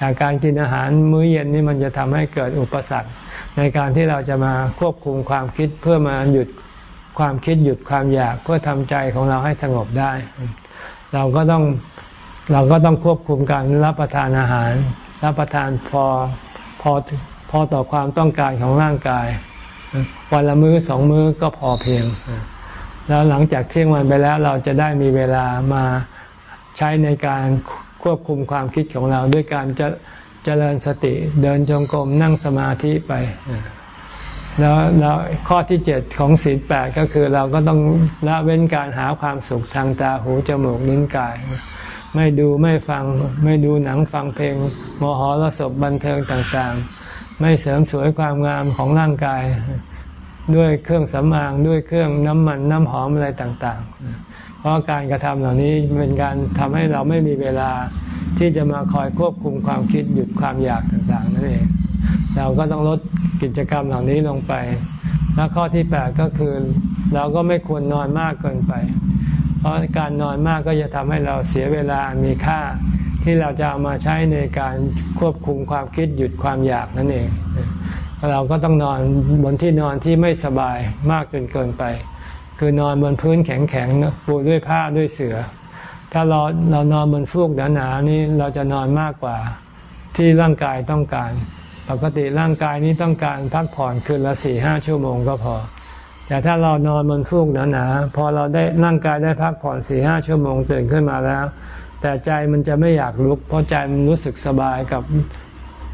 จากการกินอาหารมื้อเย็นนี่มันจะทำให้เกิดอุปสรรค ในการที่เราจะมาควบคุมความคิดเพื่อมาหยุดความคิดหยุดความอยากเพื่อทำใจของเราให้สงบได้ เราก็ต้องเราก็ต้องควบคุมการรับประทานอาหาร รับประทานพอพอพอต่อความต้องการของร่างกายวันละมื้อสองมื้อก็พอเพียง แล้วหลังจากเที่ยงวันไปแล้วเราจะได้มีเวลามาใช้ในการควบคุมความคิดของเราด้วยการจะเจริญสติเดินจงกรมนั่งสมาธิไป แล้วแล้วข้อที่เจ็ดของศีลแปดก็คือเราก็ต้องละเว้นการหาความสุขทางตาหูจมูกลิ้นกาย ไม่ดูไม่ฟังไม่ดูหนังฟังเพลงมหรสพบันเทิงต่างๆ ไม่เสริมสวยความงามของร่างกาย ด้วยเครื่องสำอางด้วยเครื่องน้ำมันน้ำหอมอะไรต่างๆ เพราะการกระทำเหล่านี้เป็นการทำให้เราไม่มีเวลาที่จะมาคอยควบคุมความคิดหยุดความอยากต่างๆนั่นเอง เราก็ต้องลดกิจกรรมเหล่านี้ลงไปและข้อที่แปดก็คือเราก็ไม่ควรนอนมากเกินไป เพราะการนอนมากก็จะทำให้เราเสียเวลามีค่าที่เราจะเอามาใช้ในการควบคุมความคิดหยุดความอยากนั่นเอง เราก็ต้องนอนบนที่นอนที่ไม่สบายมากจนเกินไป คือนอนบนพื้นแข็งๆปูด้วยผ้าด้วยเสือ่อถ้าเราเรานอนบนฟูกหนาๆนี่เราจะนอนมากกว่าที่ร่างกายต้องการ ปกติร่างกายนี้ต้องการพักผ่อนคืนละสี่ห้าชั่วโมงก็พอ แต่ถ้าเรานอนบนฟูกหนาๆพอเราได้ร่างกายได้พักผ่อนสี่ห้าชั่วโมงตื่นขึ้นมาแล้ว แต่ใจมันจะไม่อยากลุก เพราะใจมันรู้สึกสบายกับ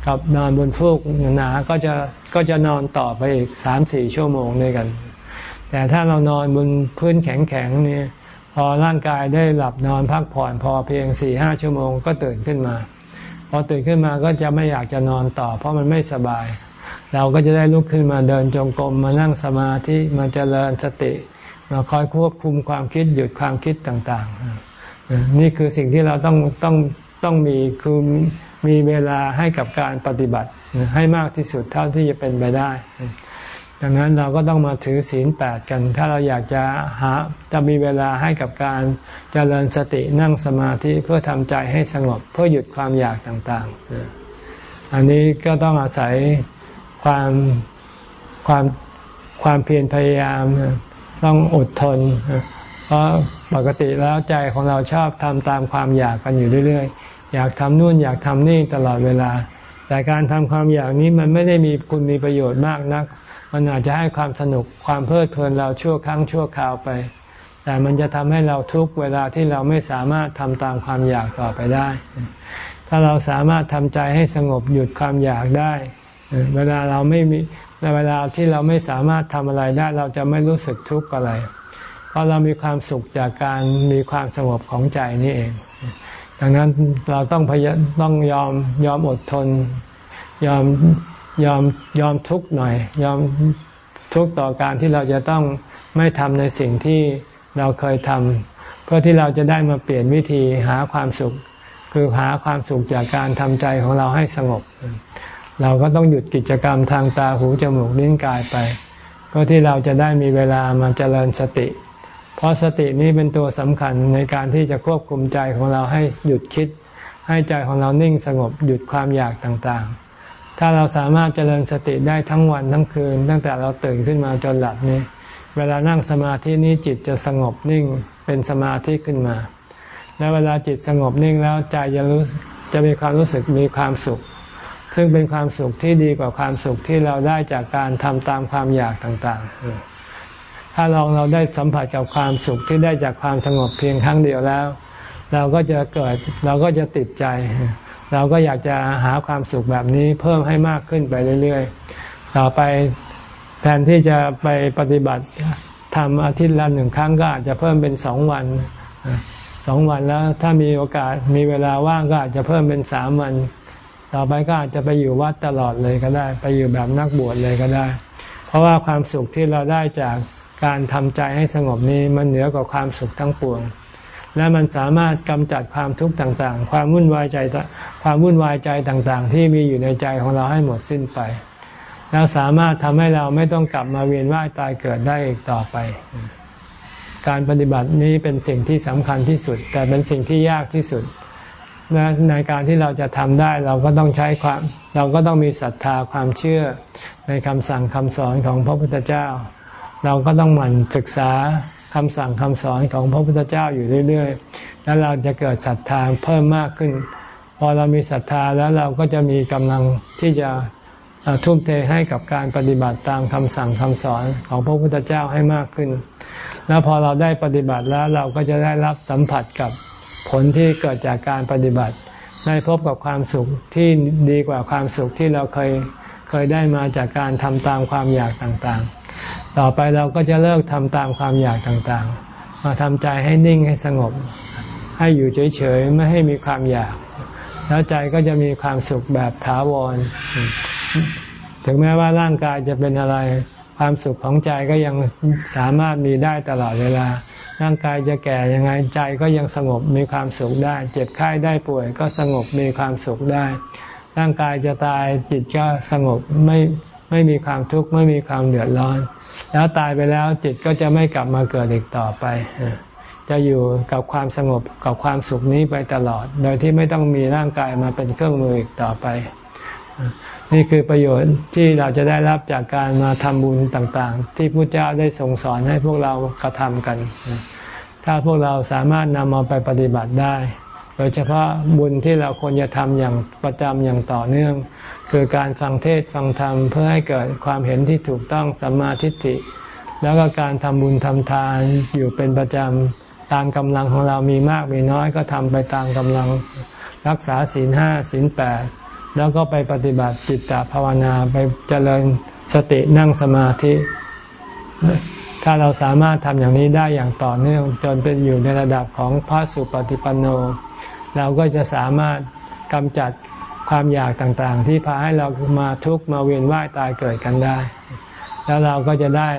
กับนอนบนฟูกหนาๆก็จะก็จะนอนต่อไปอีกสามสี่ชั่วโมงด้วยกัน แต่ถ้าเรานอนบนพื้นแข็งๆนี่พอร่างกายได้หลับนอนพักผ่อนพอเพียงสี่ห้าชั่วโมงก็ตื่นขึ้นมา พอตื่นขึ้นมาก็จะไม่อยากจะนอนต่อ เพราะมันไม่สบาย เราก็จะได้ลุกขึ้นมาเดินจงกรมมานั่งสมาธิมาเจริญสติมาคอยควบคุมความคิดหยุดความคิดต่างๆ นี่คือสิ่งที่เราต้องต้องต้องมีคือ มีเวลาให้กับการปฏิบัติให้มากที่สุดเท่าที่จะเป็นไปได้ ดังนั้นเราก็ต้องมาถือศีลแปดกัน ถ้าเราอยากจะหาจะมีเวลาให้กับการเจริญสตินั่งสมาธิเพื่อทำใจให้สงบเพื่อหยุดความอยากต่างๆ อันนี้ก็ต้องอาศัยความความความเพียรพยายามต้องอดทน เพราะปกติแล้วใจของเราชอบทำตามความอยากกันอยู่เรื่อยๆ อยากทำนู่นอยากทำนี่ตลอดเวลา แต่การทำความอยากนี้มันไม่ได้มีคุณมีประโยชน์มากนัก มันอาจจะให้ความสนุกความเพลิดเพลินเราชั่วครั้งชั่วคราวไป แต่มันจะทำให้เราทุกเวลาที่เราไม่สามารถทำตามความอยากต่อไปได้ ถ้าเราสามารถทำใจให้สงบหยุดความอยากได้ เวลาเราไม่มีในเวลาที่เราไม่สามารถทำอะไรได้ เราจะไม่รู้สึกทุกข์อะไร เพราะเรามีความสุขจากการมีความสงบของใจนี่เอง ดังนั้นเราต้องพยต้องยอมยอมอดทน ยอมยอมยอมทุกข์หน่อย ยอมทุกข์ต่อการที่เราจะต้องไม่ทำในสิ่งที่เราเคยทำเพื่อที่เราจะได้มาเปลี่ยนวิธีหาความสุข คือหาความสุขจากการทำใจของเราให้สงบ เราก็ต้องหยุดกิจกรรมทางตาหูจมูกลิ้นกายไปเพื่อที่เราจะได้มีเวลามาเจริญสติ เพราะสตินี้เป็นตัวสำคัญในการที่จะควบคุมใจของเราให้หยุดคิด ให้ใจของเรานิ่งสงบหยุดความอยากต่างๆ ถ้าเราสามารถเจริญสติได้ทั้งวันทั้งคืน ตั้งแต่เราตื่นขึ้นมาจนหลับนี้ เวลานั่งสมาธินี้จิตจะสงบนิ่งเป็นสมาธิขึ้นมา แล้วเวลาจิตสงบนิ่งแล้วใจจะรู้จะมีความรู้สึกมีความสุข ซึ่งเป็นความสุขที่ดีกว่าความสุขที่เราได้จากการทำตามความอยากต่างๆ ถ้าลองเราได้สัมผัสกับความสุขที่ได้จากความสงบเพียงครั้งเดียวแล้ว เราก็จะเกิดเราก็จะติดใจ เราก็อยากจะหาความสุขแบบนี้เพิ่มให้มากขึ้นไปเรื่อยๆ ต่อไปแทนที่จะไปปฏิบัติทำอาทิตย์ละหนึ่งครั้งก็อาจจะเพิ่มเป็นสองวันสองวันแล้วถ้ามีโอกาสมีเวลาว่างก็อาจจะเพิ่มเป็นสามวัน ต่อไปก็อาจจะไปอยู่วัดตลอดเลยก็ได้ ไปอยู่แบบนักบวชเลยก็ได้ เพราะว่าความสุขที่เราได้จาก การทำใจให้สงบนี้มันเหนือกว่าความสุขทั้งปวง และมันสามารถกำจัดความทุกข์ต่างๆ ความวุ่นวายใจความวุ่นวายใจต่างๆ ที่มีอยู่ในใจของเราให้หมดสิ้นไปแล้วสามารถทำให้เราไม่ต้องกลับมาเวียนว่ายตายเกิดได้อีกต่อไป การปฏิบัตินี้เป็นสิ่งที่สำคัญที่สุด แต่เป็นสิ่งที่ยากที่สุดและในการที่เราจะทำได้เราก็ต้องใช้ความ เราก็ต้องมีศรัทธาความเชื่อในคำสั่งคำสอนของพระพุทธเจ้า เราก็ต้องหมั่นศึกษาคำสั่งคำสอนของพระพุทธเจ้าอยู่เรื่อย ๆ แล้วเราจะเกิดศรัทธาเพิ่มมากขึ้น พอเรามีศรัทธาแล้วเราก็จะมีกำลังที่จะทุ่มเทให้กับการปฏิบัติตามคำสั่งคำสอนของพระพุทธเจ้าให้มากขึ้น แล้วพอเราได้ปฏิบัติแล้วเราก็จะได้รับสัมผัสกับผลที่เกิดจากการปฏิบัติ ได้พบกับความสุขที่ดีกว่าความสุขที่เราเคยเคยได้มาจากการทำตามความอยากต่างๆ ต่อไปเราก็จะเลิกทำตามความอยากต่างๆ มาทำใจให้นิ่งให้สงบ ให้อยู่เฉยๆ ไม่ให้มีความอยาก แล้วใจก็จะมีความสุขแบบถาวร ถึงแม้ว่าร่างกายจะเป็นอะไร ความสุขของใจก็ยังสามารถมีได้ตลอดเวลา ร่างกายจะแก่ยังไงใจก็ยังสงบมีความสุขได้ เจ็บไข้ได้ป่วย ก็สงบมีความสุขได้ ร่างกายจะตายจิตก็สงบไม่ไม่มีความทุกข์ไม่มีความเดือดร้อน แล้วตายไปแล้วจิตก็จะไม่กลับมาเกิดอีกต่อไป จะอยู่กับความสงบกับความสุขนี้ไปตลอด โดยที่ไม่ต้องมีร่างกายมาเป็นเครื่องมืออีกต่อไป นี่คือประโยชน์ที่เราจะได้รับจากการมาทำบุญต่างๆ ที่พระเจ้าได้ทรงสอนให้พวกเรากระทำกัน ถ้าพวกเราสามารถนำมาไปปฏิบัติได้ โดยเฉพาะบุญที่เราควรจะทำอย่างประจำอย่างต่อเนื่อง คือการฟังเทศฟังธรรมเพื่อให้เกิดความเห็นที่ถูกต้องสัมมาทิฏฐิ แล้วก็การทำบุญทำทานอยู่เป็นประจำตามกำลังของเรามีมากมีน้อยก็ทำไปตามกำลังรักษาศีลห้าศีลแปดแล้วก็ไปปฏิบัติจิตตภาวนาไปเจริญสตินั่งสมาธิ ถ้าเราสามารถทำอย่างนี้ได้อย่างต่อเนื่องจนเป็นอยู่ในระดับของพระสุปฏิปันโน เราก็จะสามารถกำจัด ความอยากต่างๆ ที่พาให้เรามาทุกข์มาเวียนว่ายตายเกิดกันได้ แล้วเราก็จะได้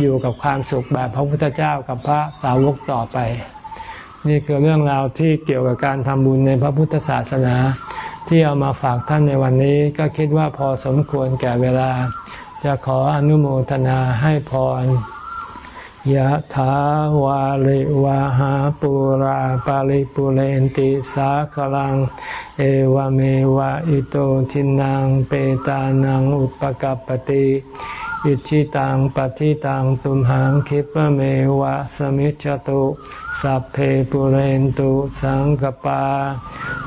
อยู่กับความสุขแบบพระพุทธเจ้ากับพระสาวกต่อไป นี่คือเรื่องราวที่เกี่ยวกับการทำบุญในพระพุทธศาสนา ที่เอามาฝากท่านในวันนี้ก็คิดว่าพอสมควรแก่เวลา จะขออนุโมทนาให้พร ยะถาวาริวาหาปุราปาริปุเรนติสาคลัง เอวเมวะอิโตทินังเปตานังอุปกัปติอิชิตังปฏิตังตุมหังคิปเมวะสมิจจตุ สัพเพปุเรนตุสังกปา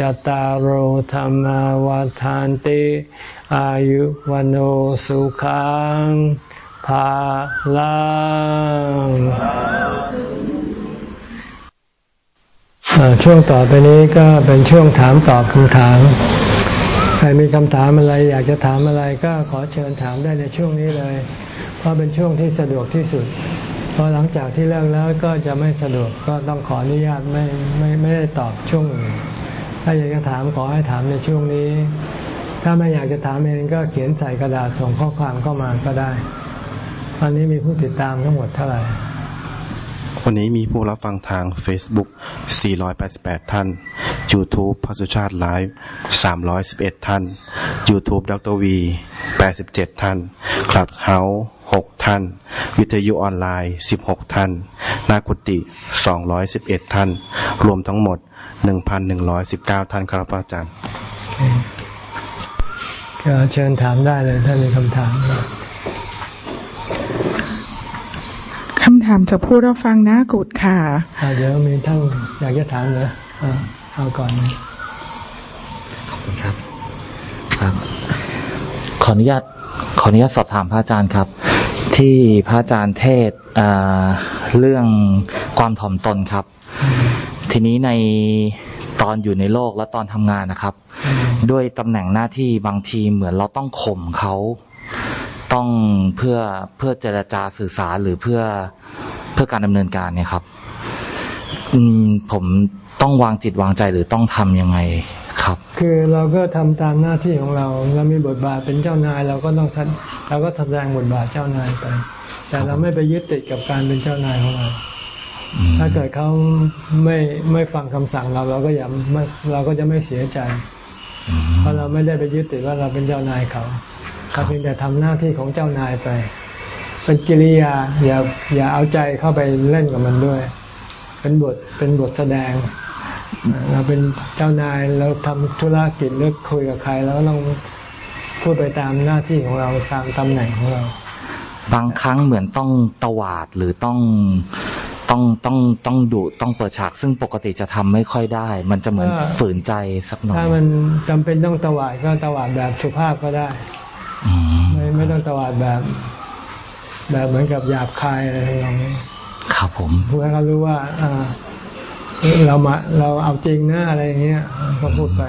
จตารโหธรรมวาทานติอายุวันโอสุขังภาลังช่วงต่อไปนี้ก็เป็นช่วงถามตอบคำถาม ใครมีคำถามอะไรอยากจะถามอะไรก็ขอเชิญถามได้ในช่วงนี้เลย เพราะเป็นช่วงที่สะดวกที่สุดพอหลังจากที่เลิกแล้วก็จะไม่สะดวกก็ต้องขออนุญาตไม่ไม่ไม่ได้ตอบช่วงอื่น ถ้าอยากจะถามขอให้ถามในช่วงนี้ ถ้าไม่อยากจะถามเองก็เขียนใส่กระดาษส่งข้อความเข้ามาก็ได้วันนี้มีผู้ติดตามทั้งหมดเท่าไหร่ วันนี้มีผู้รับฟังทาง Facebook 488 ท่าน YouTube พระสุชาติไลฟ์311 ท่าน YouTube ดร V 87 ท่าน Clubhouse 6 ท่าน วิทยุออนไลน์ 16 ท่าน นากุติ 211 ท่าน รวมทั้งหมด 1,119 ท่านครับอาจารย์ ก็เชิญถามได้เลยถ้ามีคำถามคำถามจากผู้รับฟังนะกุดค่ะเดี๋ยวมีท่านอยากจะถามเหรอเอาก่อนขอบคุณครับ ครับ ขออนุญาตขออนุญาตสอบถามพระอาจารย์ครับ ที่พระอาจารย์เทศเรื่องความถ่อมตนครับ ทีนี้ในตอนอยู่ในโลกและตอนทำงานนะครับ ด้วยตำแหน่งหน้าที่บางทีเหมือนเราต้องข่มเขาต้องเพื่อเพื่อเจรจาสื่อสารหรือเพื่อเพื่อการดำเนินการเนี่ยครับ อืมผมต้องวางจิตวางใจหรือต้องทำยังไง ครับ คือเราก็ทำตามหน้าที่ของเรา เรามีบทบาทเป็นเจ้านาย เราก็ต้องเราก็แสดงบทบาทเจ้านายไป แต่เราไม่ไปยึดติดกับการเป็นเจ้านายของเรา ถ้าเกิดเขาไม่ไม่ฟังคำสั่งเราเราก็อย่าเราก็จะไม่เสียใจ เพราะเราไม่ได้ไปยึดติดว่าเราเป็นเจ้านายเขาเขาเพียงแต่ทำหน้าที่ของเจ้านายไป เป็นกิริยาอย่าอย่าเอาใจเข้าไปเล่นกับมันด้วย เป็นบทเป็นบทแสดง เราเป็นเจ้านายเราทำธุรกิจเลือกคุยกับใคร แล้วต้องพูดไปตามหน้าที่ของเราตามตำแหน่งของเรา บางครั้งเหมือนต้องตวาดหรือต้องต้องต้องต้องดุต้องเปิดฉาก ซึ่งปกติจะทำไม่ค่อยได้ มันจะเหมือนฝืนใจสักหน่อยถ้ามันจำเป็นต้องตวาดก็ตวาดแบบสุภาพก็ได้ไม่ไม่ต้องตวาดแบบ แบบเหมือนกับหยาบคายอะไรทองนี้ครับผมพูดให้เขารู้ว่าอ่า เรามาเราเอาจริงนะอะไรอย่างเงี้ยก็พูดไป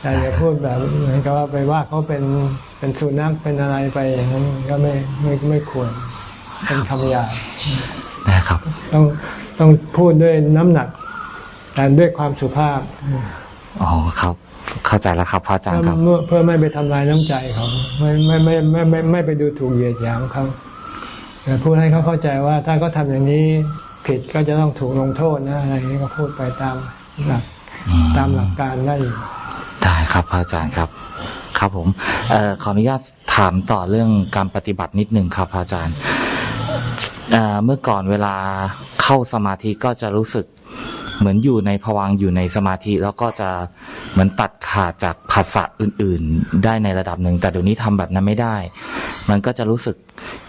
แต่อย่าพูดแบบเหมือนกับว่าไปว่าเขาเป็นเป็นสุนัขเป็นอะไรไปอย่างนั้นก็ไม่ไม่ไม่ควรเป็นคำหยาบนะครับ ต้องต้องพูดด้วยน้ำหนักแต่ด้วยความสุภาพอ๋อครับ เข้าใจแล้วครับพระอาจารย์ครับเพื่อไม่ไปทำลายน้ำใจเขาไม่ไม่ไม่ไม่ไม่ไม่ไปดูถูกเหยียดหยามเขาแต่พูดให้เขาเข้าใจว่าถ้าเขาทาอย่างนี้ ผิดก็จะต้องถูกลงโทษนะอะไรนี้ก็พูดไปตามหลักตามหลักการได้ได้ครับพระอาจารย์ครับ ครับผมเอ่อขออนุญาตถามต่อเรื่องการปฏิบัตินิดหนึ่งครับพระอาจารย์เมื่อก่อนเวลาเข้าสมาธิก็จะรู้สึก เหมือนอยู่ในภวังอยู่ในสมาธิ แล้วก็จะเหมือนตัดขาดจากภาษาอื่น ๆ ได้ในระดับหนึ่ง แต่เดี๋ยวนี้ทำแบบนั้นไม่ได้ มันก็จะรู้สึก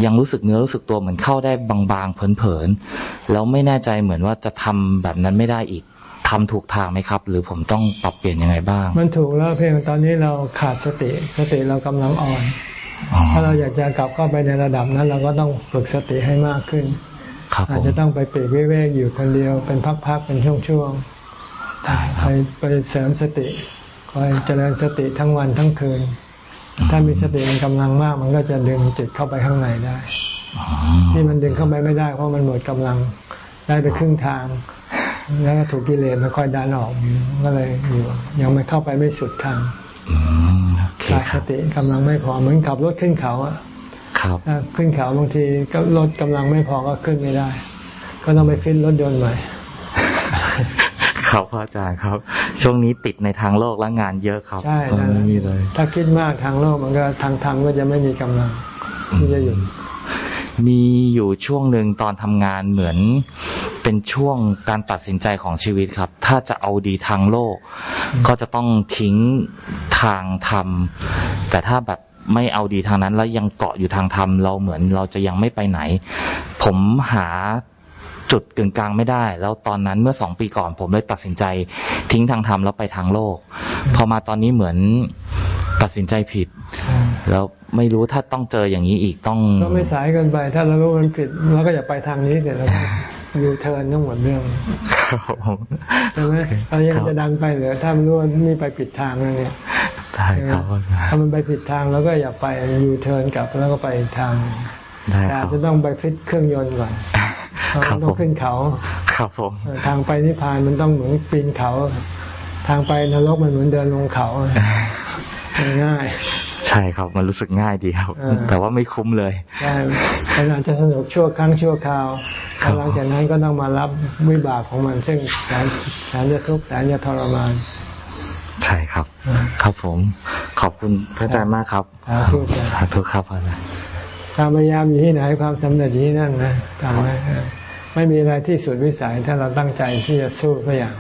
ยังรู้สึกเนื้อรู้สึกตัวเหมือนเข้าได้บางๆเผินๆแล้วไม่แน่ใจเหมือนว่าจะทำแบบนั้นไม่ได้อีกทำถูกทางไหมครับ หรือผมต้องปรับเปลี่ยนยังไงบ้าง มันถูกแล้วเพียงตอนนี้เราขาดสติสติเรากำลังอ่อน ถ้าเราอยากจะกลับเข้าไปในระดับนั้น เราก็ต้องฝึกสติให้มากขึ้น อาจจะต้องไปเปรกเวกอยู่คนเดียว เป็นพักๆเป็นช่วงๆไปไปเสริมสติคอยเจริญสติทั้งวันทั้งคืน ถ้ามีสติมันกำลังมาก มันก็จะดึงจิตเข้าไปข้างในได้ที่มันดึงเข้าไปไม่ได้เพราะมันหมดกำลังได้ไปครึ่งทาง แล้วก็ถูกกิเลสมันคอยดันออกก็เลยอยู่ ยังไม่เข้าไปไม่สุดทางขาดสติกำลังไม่พอเหมือนขับรถขึ้นเขาอะ ครับขึ้นเขาบางทีก็รถกำลังไม่พอก็ขึ้นไม่ได้ ก็ต้องไปฟินรถยนต์ใหม่ครับอาจารย์ครับ ช่วงนี้ติดในทางโลกและงานเยอะครับใช่ไม่มีเลย ถ้าคิดมากทางโลกมันก็ทางธรรมก็จะไม่มีกำลังที่จะหยุดมีอยู่ช่วงหนึ่งตอนทำงานเหมือนเป็นช่วงการตัดสินใจของชีวิตครับ ถ้าจะเอาดีทางโลก ก็จะต้องทิ้งทางธรรมแต่ถ้าแบบ ไม่เอาดีทางนั้น แล้วยังเกาะอยู่ทางธรรมเราเหมือนเราจะยังไม่ไปไหน ผมหาจุดกึ่งกลางไม่ได้ แล้วตอนนั้นเมื่อสองปีก่อน ผมเลยตัดสินใจทิ้งทางธรรมแล้วไปทางโลก พอมาตอนนี้เหมือนตัดสินใจผิด แล้วไม่รู้ถ้าต้องเจออย่างนี้อีกต้อง ก็ไม่สายเกินไป ถ้าเรารู้มันผิดเราก็อย่าไปทางนี้เดี๋ยวเรา ยูเทิร์นต้องหมดเรื่องใช่ไหมตอนนี้จะดังไปเหรือถ้ามันรู้ว่านี่ไปผิดทางแล้วเนี่ยได้ครับถ้ามันไปผิดทางแล้วก็อย่าไปยูเทิร์นกลับแล้วก็ไปทางแต่จะต้องไปฟิตเครื่องยนต์ก่อนต้องขึ้นเขาครับผมทางไปนิพพานมันต้องเหมือนปีนเขา ทางไปนรกมันเหมือนเดินลงเขา ง่าย ใช่ครับมันรู้สึกง่ายดีครับ แต่ว่าไม่คุ้มเลยใช่มันอาจจะสนุกชั่วครั้งชั่วคราวหลังจากนั้นก็ต้องมารับวิบากของมัน ซึ่งแสนแสนจะทุกข์แสนจะทรมาน ใช่ครับ ครับผม ขอบคุณพระอาจารย์มากครับสาธุครับอาจารย์ความพยายามอยู่ที่ไหนความสำเร็จอยู่ที่นั่นนะจำไว้ไม่มีอะไรที่สุดวิสัยถ้าเราตั้งใจที่จะสู้ก็อย่าง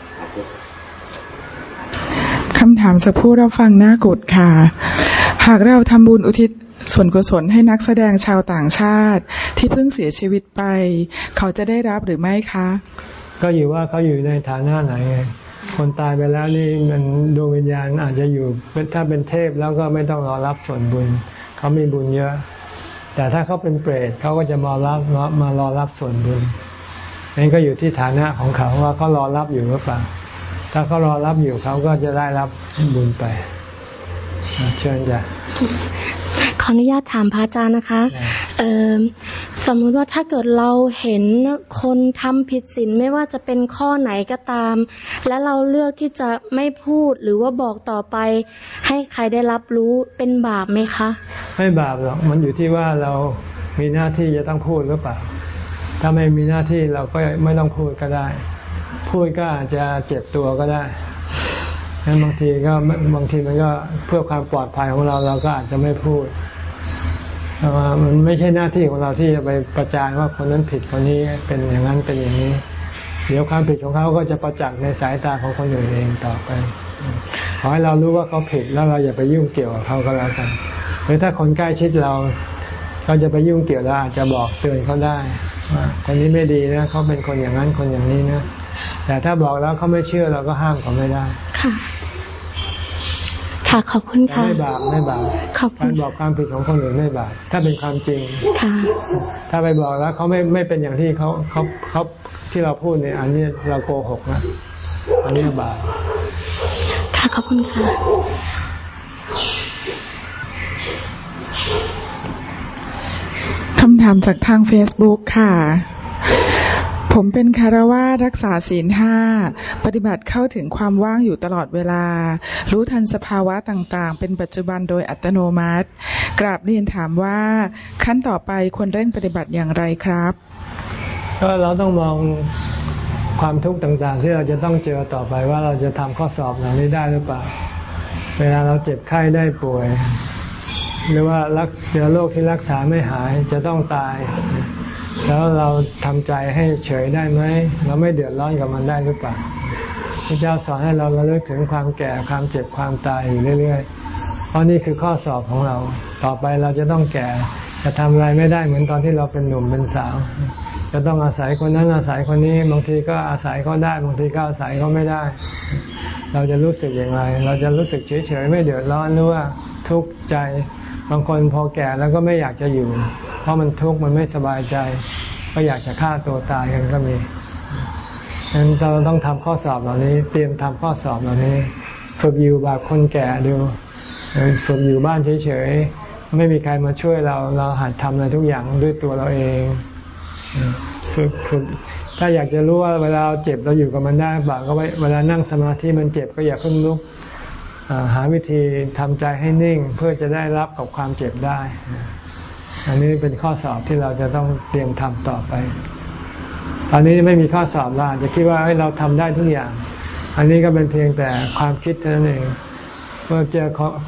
คำถามสักผู้เราฟังหน้ากดค่ะ หากเราทำบุญอุทิศส่วนกุศลให้นักแสดงชาวต่างชาติ ที่เพิ่งเสียชีวิตไป เขาจะได้รับหรือไม่คะ ก็อยู่ว่าเขาอยู่ในฐานะไหน คนตายไปแล้วนี่มันดวงวิญญาณอาจจะอยู่ถ้าเป็นเทพแล้วก็ไม่ต้องรอรับส่วนบุญ เขามีบุญเยอะ แต่ถ้าเขาเป็นเปรตเขาก็จะมารับมารอรับส่วนบุญนั่นก็อยู่ที่ฐานะของเขาว่าเขารอรับอยู่หรือเปล่า ถ้าเขารอรับอยู่เขาก็จะได้รับบุญไปเชิญจ้ะขออนุญาตถามพระอาจารย์นะคะเออสมมุติว่าถ้าเกิดเราเห็นคนทำผิดศีลไม่ว่าจะเป็นข้อไหนก็ตาม และเราเลือกที่จะไม่พูดหรือว่าบอกต่อไป ให้ใครได้รับรู้เป็นบาปไหมคะ ไม่บาปหรอกมันอยู่ที่ว่าเรามีหน้าที่จะต้องพูดหรือเปล่า ถ้าไม่มีหน้าที่เราก็ไม่ต้องพูดก็ได้ พูดก็อาจจะเจ็บตัวก็ได้งั้นบางทีก็บางทีมันก็เพื่อความปลอดภัยของเราเราก็อาจจะไม่พูดมันไม่ใช่หน้าที่ของเราที่จะไปประจานว่าคนนั้นผิดคนนี้เป็นอย่างนั้นเป็นอย่างนี้ เดี๋ยวความผิดของเขาก็จะประจักษ์ในสายตาของคนอื่นเองต่อไป ขอให้เรารู้ว่าเขาผิดแล้วเราอย่าไปยุ่งเกี่ยวกับเขาก็แล้วกัน หรือถ้าคนใกล้ชิดเราเขาจะไปยุ่งเกี่ยวเราอาจจะบอกเตือนเขาได้ว่าคนนี้ไม่ดีนะเขาเป็นคนอย่างนั้นคนอย่างนี้นะ แต่ถ้าบอกแล้วเขาไม่เชื่อเราก็ห้ามเขาไม่ได้ค่ะค่ะ ขอบคุณค่ะไม่บาปไม่บาปขอบคุณการบอกความผิดของคนอื่นไม่บาปถ้าเป็นความจริงค่ะถ้าไปบอกแล้วเขาไม่ไม่เป็นอย่างที่เขาเขาเขาที่เราพูดเนี่ยอันนี้เราโกหกนะอันนี้บาปค่ะขอบคุณค่ะคำถามจากทาง Facebook ค่ะ ผมเป็นคารวารักษาศีลห้าปฏิบัติเข้าถึงความว่างอยู่ตลอดเวลา รู้ทันสภาวะต่างๆ เป็นปัจจุบันโดยอัตโนมัติ กราบเรียนถามว่าขั้นต่อไปควรเร่งปฏิบัติอย่างไรครับ ก็เราต้องมองความทุกข์ต่างๆ ที่เราจะต้องเจอต่อไปว่าเราจะทำข้อสอบเหล่านี้ได้หรือเปล่า เวลาเราเจ็บไข้ได้ป่วย หรือว่ารักเจอโรคที่รักษาไม่หายจะต้องตาย แล้วเราทำใจให้เฉยได้ไหมเราไม่เดือดร้อนกับมันได้หรือเปล่าพระเจ้าสอนให้เราระลึกถึงความแก่ความเจ็บความตายอยู่เรื่อยๆ เพราะนี่คือข้อสอบของเรา ต่อไปเราจะต้องแก่ จะทำอะไรไม่ได้เหมือนตอนที่เราเป็นหนุ่มเป็นสาว จะต้องอาศัยคนนั้นอาศัยคนนี้ บางทีก็อาศัยเขาได้ บางทีก็อาศัยเขาไม่ได้ เราจะรู้สึกอย่างไร เราจะรู้สึกเฉยๆไม่เดือดร้อนหรือว่าทุกข์ใจ บางคนพอแก่แล้วก็ไม่อยากจะอยู่ เพราะมันทุกข์มันไม่สบายใจ ก็อยากจะฆ่าตัวตายกันก็มีฉะนั้นเราต้องทำข้อสอบเหล่านี้ เตรียมทำข้อสอบเหล่านี้ ฝึกอยู่แบบคนแก่ดูฝึกอยู่บ้านเฉยๆไม่มีใครมาช่วยเรา เราหัดทำอะไรทุกอย่างด้วยตัวเราเอง ฝึกฝึกถ้าอยากจะรู้ว่าเวลาเจ็บเราอยู่กับมันได้บ่าก็เวลานั่งสมาธิมันเจ็บก็อย่าเพิ่งลุกหาวิธีทำใจให้นิ่งเพื่อจะได้รับกับความเจ็บได้ อันนี้เป็นข้อสอบที่เราจะต้องเตรียมทำต่อไป ตอนนี้ไม่มีข้อสอบเราจะคิดว่าเราทำได้ทุกอย่าง อันนี้ก็เป็นเพียงแต่ความคิดเท่านั้นเองว่าเจอ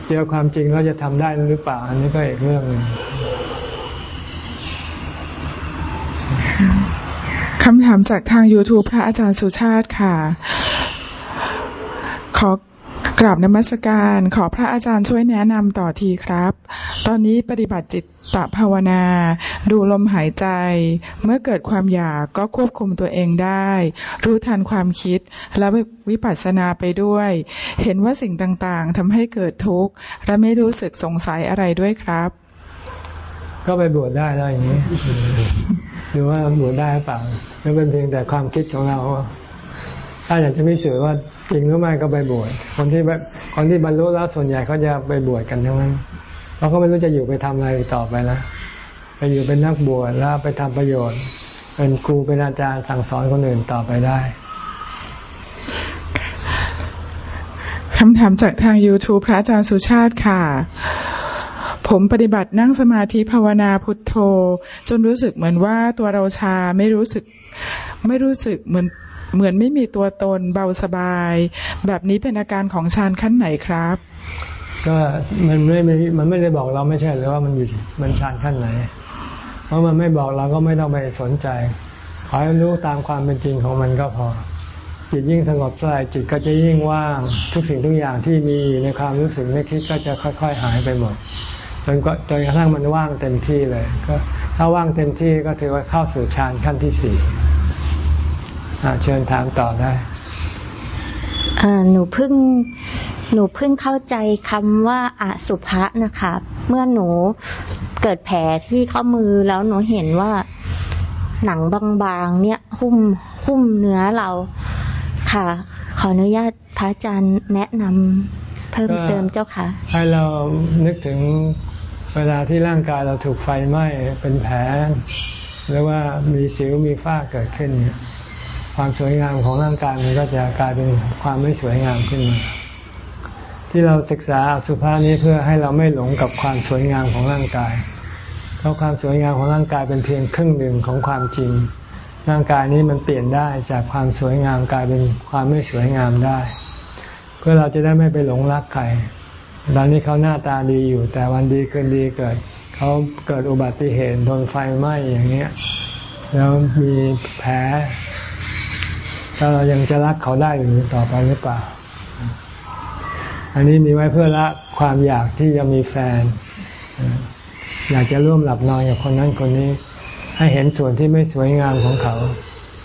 เจอความจริงเราจะทำได้หรือเปล่า อันนี้ก็อีกเรื่องหนึ่ง คำถามจากทาง YouTube พระอาจารย์สุชาติค่ะ ขอกราบนมัสการขอพระอาจารย์ช่วยแนะนำต่อทีครับ ตอนนี้ปฏิบัติจิตตภาวนา ดูลมหายใจ เมื่อเกิดความอยากก็ควบคุมตัวเองได้ รู้ทันความคิดและวิปัสสนาไปด้วย เห็นว่าสิ่งต่างๆทำให้เกิดทุกข์ และไม่รู้สึกสงสัยอะไรด้วยครับ ก็ไปบวชได้แล้วอย่างนี้ดูว่าบวชได้หรือเปล่าไม่เป็นเพียงแต่ความคิดของเราถ้าอยากจะไม่เสือว่าจริงหรือไม่ก็ไปบวชคนที่คนที่บรรลุแล้วส่วนใหญ่เขาจะไปบวชกันทั้งนั้นเราะเขาไม่รู้จะอยู่ไปทำอะไรต่อไปแล้วไปอยู่เป็นนักบวชแล้วไปทำประโยชน์ เป็นครูเป็นอาจารย์สั่งสอนคนอื่นต่อไปได้คำถามจากทาง YouTube พระอาจารย์สุชาติค่ะ ผมปฏิบัตินั่งสมาธิภาวนาพุทโธ จนรู้สึกเหมือนว่าตัวเราชาไม่รู้สึกไม่รู้สึกเหมือนเหมือนไม่มีตัวตนเบาสบาย แบบนี้เป็นอาการของฌานขั้นไหนครับ ก็มันไม่มันไม่ได้บอกเราไม่ใช่หรือว่ามันอยู่มันฌานขั้นไหน เพราะมันไม่บอกเราก็ไม่ต้องไปสนใจขอให้รู้ตามความเป็นจริงของมันก็พอ จิตยิ่งสงบเท่าไหร่จิตก็จะยิ่งว่างทุกสิ่งทุกอย่างที่มีในความรู้สึกในคิดก็จะค่อย ๆ หายไปหมด จนก็จนกระทั่งมันว่างเต็มที่เลยก็ถ้าว่างเต็มที่ก็ถือว่าเข้าสู่ฌานขั้นที่สี่เชิญถามต่อได้หนูเพิ่งหนูเพิ่งเข้าใจคำว่าอาสุภะนะคะ เมื่อหนูเกิดแผลที่ข้อมือแล้วหนูเห็นว่าหนังบางๆ เนี่ยหุ้มหุ้มเนื้อเราค่ะ ขออนุญาตพระอาจารย์แนะนำเพิ่มเติมเจ้าค่ะ ให้เรานึกถึง เวลาที่ร่างกายเราถูกไฟไหม้เป็นแผลหรือว่ามีสิวมีฝ้าเกิดขึ้นเนี่ยความสวยงามของร่างกายมันก็จะกลายเป็นความไม่สวยงามขึ้นมาที่เราศึกษาสุภาพนี้เพื่อให้เราไม่หลงกับความสวยงามของร่างกาย เพราะความสวยงามของร่างกายเป็นเพียงครึ่งหนึ่งของความจริง ร่างกายนี้มันเปลี่ยนได้จากความสวยงามกลายเป็นความไม่สวยงามได้ เพื่อเราจะได้ไม่ไปหลงรักใคร ตอนนี้เขาหน้าตาดีอยู่ แต่วันดีคืนดีเกิดเขาเกิดอุบัติเหตุโดนไฟไหม้อย่างเงี้ย แล้วมีแผลแล้วเรายังจะรักเขาได้อยู่ต่อไปหรือเปล่า อันนี้มีไว้เพื่อละความอยากที่จะมีแฟน อยากจะร่วมหลับนอนกับคนนั้นคนนี้ ให้เห็นส่วนที่ไม่สวยงามของเขา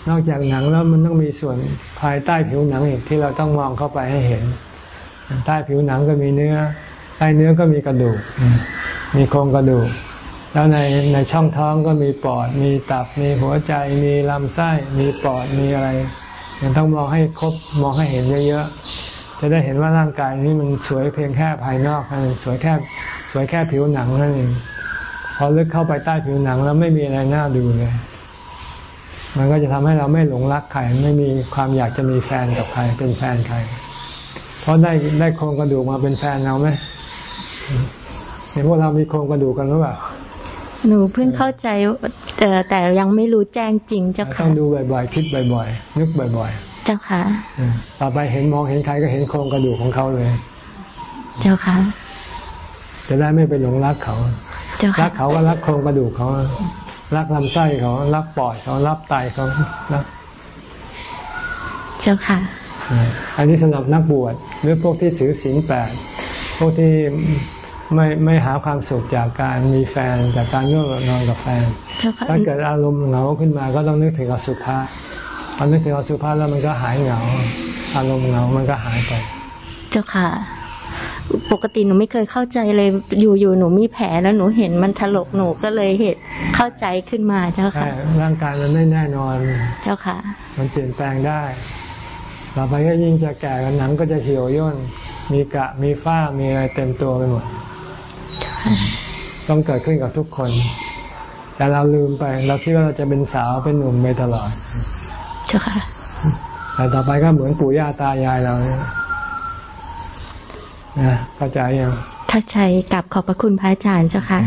นอกจากหนังแล้วมันต้องมีส่วนภายใต้ผิวหนังอีกที่เราต้องมองเข้าไปให้เห็น ใต้ผิวหนังก็มีเนื้อ ใต้เนื้อก็มีกระดูก มีโครงกระดูก แล้วในในช่องท้องก็มีปอด มีตับ มีหัวใจ มีลำไส้ มีปอด มีอะไรยังต้องมองให้ครบ มองให้เห็นเยอะๆ จะได้เห็นว่าร่างกายนี้มันสวยเพียงแค่ภายนอกนันสวยแค่สวยแค่ผิวหนังนั่นเองพอลึกเข้าไปใต้ผิวหนังแล้วไม่มีอะไรน่าดูเลย มันก็จะทำให้เราไม่หลงรักใคร ไม่มีความอยากจะมีแฟนกับใคร เป็นแฟนใคร เพราะได้ได้โครงกระดูกมาเป็นแฟนเราไหมเห็นพวกเรามีโครงกระดูกกันหรือเปล่าหนูเพิ่งเข้าใจแต่แต่ยังไม่รู้แจ้งจริงเจ้าค่ะต้องดูบ่อยๆ คิดบ่อยๆ นึกบ่อยๆ เจ้าค่ะต่อไปเห็นมองเห็นใครก็เห็นโครงกระดูกของเขาเลย เจ้าค่ะ จะได้ไม่ไปหลงรักเขา รักเขาก็รักโครงกระดูกเขา รักลำไส้เขา รักปอดเขา รักไตเขารักเจ้าค่ะ อันนี้สำหรับนักบวชหรือพวกที่ถือศีลแปดพวกที่ไม่ไม่หาความสุขจากการมีแฟนจากการร่วมนอนกับแฟน ถ้าเกิดอารมณ์เหงาขึ้นมาก็ต้องนึกถึงอสุภะพอนึกถึงอสุภะแล้วมันก็หายเหงา อารมณ์เหงามันก็หายไป เจ้าค่ะ ปกติหนูไม่เคยเข้าใจเลยอยู่อยู่หนูมีแผลแล้วหนูเห็นมันถลกหนูก็เลยเหตุเข้าใจขึ้นมาเจ้าค่ะร่างกายมันไม่แน่นอน เจ้าค่ะ มันเปลี่ยนแปลงได้ ต่อไปก็ยิ่งจะแก่กันหนังก็จะเหี่ยวย่น มีกะมีฝ้ามีอะไรเต็มตัวไปหมด ต้องเกิดขึ้นกับทุกคน แต่เราลืมไป เราคิดว่าเราจะเป็นสาวเป็นหนุ่มไปตลอดเจ้าค่ะแต่ต่อไปก็เหมือนปู่ย่าตายายเราเนี่ยนะเข้าใจยังถ้าใจกับขอบพระคุณพระอาจารย์เจ้าค่ะ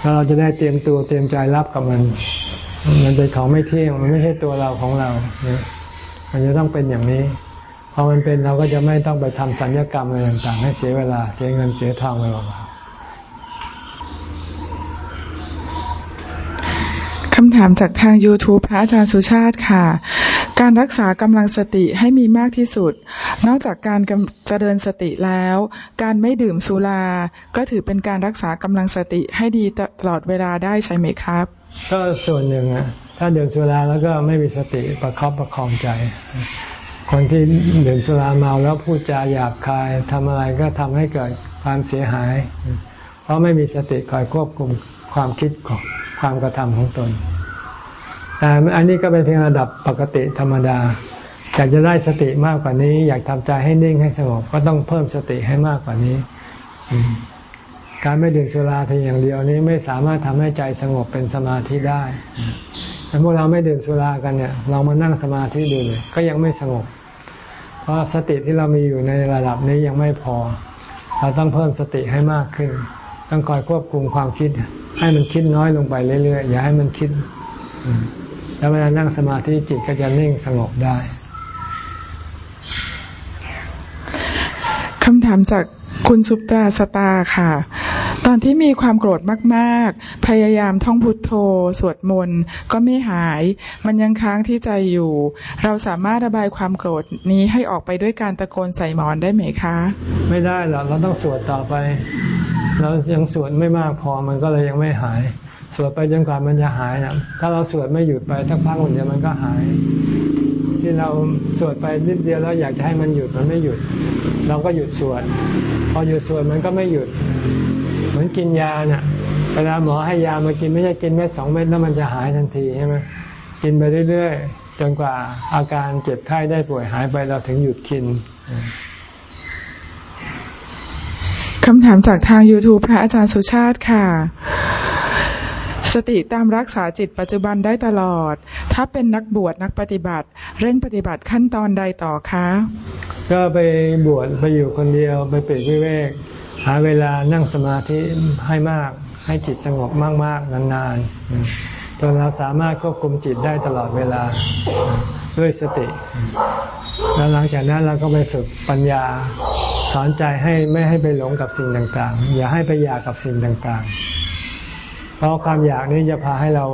แล้วเราจะได้เตรียมตัวเตรียมใจรับกับมัน มันเป็นของไม่เที่ยงมันไม่ใช่ตัวเราของเราเนี่ย มันจะต้องเป็นอย่างนี้ พอมันเป็นเราก็จะไม่ต้องไปทำสัญญกรรมอะไรต่างๆ ให้เสียเวลา เสียเงินเสียทองไปเปล่าคำถามจากทาง YouTube พระอาจารย์สุชาติค่ะ การรักษากำลังสติให้มีมากที่สุด นอกจากการเจริญสติแล้ว การไม่ดื่มสุรา ก็ถือเป็นการรักษากำลังสติให้ดีตลอดเวลาได้ใช่ไหมครับ ก็ส่วนหนึ่งอะ ถ้าดื่มสุราแล้วก็ไม่มีสติประคับประคองใจ คนที่ดื่มสุราเมาแล้วพูดจาหยาบคายทำอะไรก็ทำให้เกิดความเสียหาย เพราะไม่มีสติคอยควบคุมความคิดของความกระทำของตน แต่อันนี้ก็เป็นเพียงระดับปกติธรรมดา อยากจะได้สติมากกว่านี้ อยากทำใจให้นิ่งให้สงบก็ต้องเพิ่มสติให้มากกว่านี้การไม่ดื่มสุราเพียงอย่างเดียวนี้ไม่สามารถทำให้ใจสงบเป็นสมาธิได้ แต่พวกเราไม่ดื่มสุรากันเนี่ย เรามานั่งสมาธิดูเลยก็ยังไม่สงบ เพราะสติที่เรามีอยู่ในระดับนี้ยังไม่พอ เราต้องเพิ่มสติให้มากขึ้น ต้องคอยควบคุมความคิด ให้มันคิดน้อยลงไปเรื่อยๆ อย่าให้มันคิด แล้วเวลานั่งสมาธิจิตก็จะนิ่งสงบได้คำถามจากคุณสุปตาสตาค่ะ ตอนที่มีความโกรธมากๆ พยายามท่องพุทโธ สวดมนต์ก็ไม่หาย มันยังค้างที่ใจอยู่ เราสามารถระบายความโกรธนี้ให้ออกไปด้วยการตะโกนใส่หมอนได้ไหมคะ ไม่ได้หรอกเราต้องสวดต่อไป เรายังสวดไม่มากพอมันก็เลยยังไม่หาย สวดไปจนกว่ามันจะหายนะถ้าเราสวดไม่หยุดไปสักพักหนึ่งเดียวมันก็หาย ที่เราสวดไปนิดเดียวแล้วอยากจะให้มันหยุดมันไม่หยุด เราก็หยุดสวด พอหยุดสวดมันก็ไม่หยุด มือนกินยาเนี่ยเวลาหมอให้ยามากินไม่ใช่กินเม็ดสองเม็ดแล้วมันจะหายทันทีใช่ไหมกินไปเรื่อยๆจนกว่าอาการเจ็บไข้ได้ป่วยหายไปเราถึงหยุดกินคำถามจากทาง YouTube พระอาจารย์สุชาติค่ะ สติตามรักษาจิตปัจจุบันได้ตลอด ถ้าเป็นนักบวชนักปฏิบัติ เร่งปฏิบัติขั้นตอนใดต่อคะ ก็ไปบวชไปอยู่คนเดียวไปเปิดวิเวก หาเวลานั่งสมาธิให้มาก ให้จิตสงบมาก ๆ นานๆจนเราสามารถควบคุมจิตได้ตลอดเวลาด้วยสติ แล้วหลังจากนั้นเราก็ไปฝึกปัญญาสอนใจให้ไม่ให้ไปหลงกับสิ่งต่างๆ อย่าให้ไปอยากกับสิ่งต่างๆ เพราะความอยากนี้จะพาให้เรา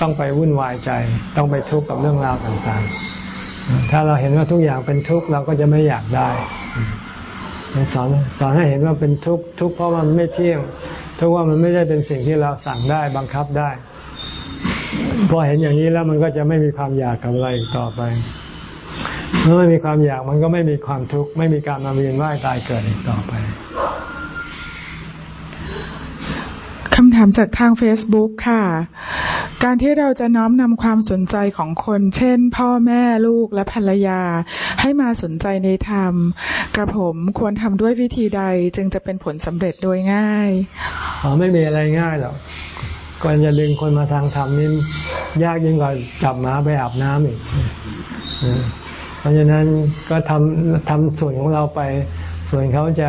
ต้องไปวุ่นวายใจ ต้องไปทุกข์กับเรื่องราวต่างๆ ถ้าเราเห็นว่าทุกอย่างเป็นทุกข์เราก็จะไม่อยากได้ สอนสอนให้เห็นว่าเป็นทุกข์ทุกข์เพราะมันไม่เที่ยงทุกว่ามันไม่ได้เป็นสิ่งที่เราสั่งได้บังคับได้พอเห็นอย่างนี้แล้วมันก็จะไม่มีความอยากกับอะไรต่อไปเมื่อไม่มีความอยากมันก็ไม่มีความทุกข์ไม่มีการมาเวียนว่ายตายเกิดอีกต่อไปคำถามจากทาง Facebook ค่ะ การที่เราจะน้อมนำความสนใจของคน เช่น พ่อแม่ลูกและภรรยา ให้มาสนใจในธรรม กระผมควรทำด้วยวิธีใดจึงจะเป็นผลสำเร็จโดยง่ายอ๋อไม่มีอะไรง่ายหรอกก่อนจะดึงคนมาทางธรรมนี่ยากยิ่งกว่าจับหมาไปอาบน้ำอีกเพราะฉะนั้นก็ทำทำส่วนของเราไป ส่วนเขาจะ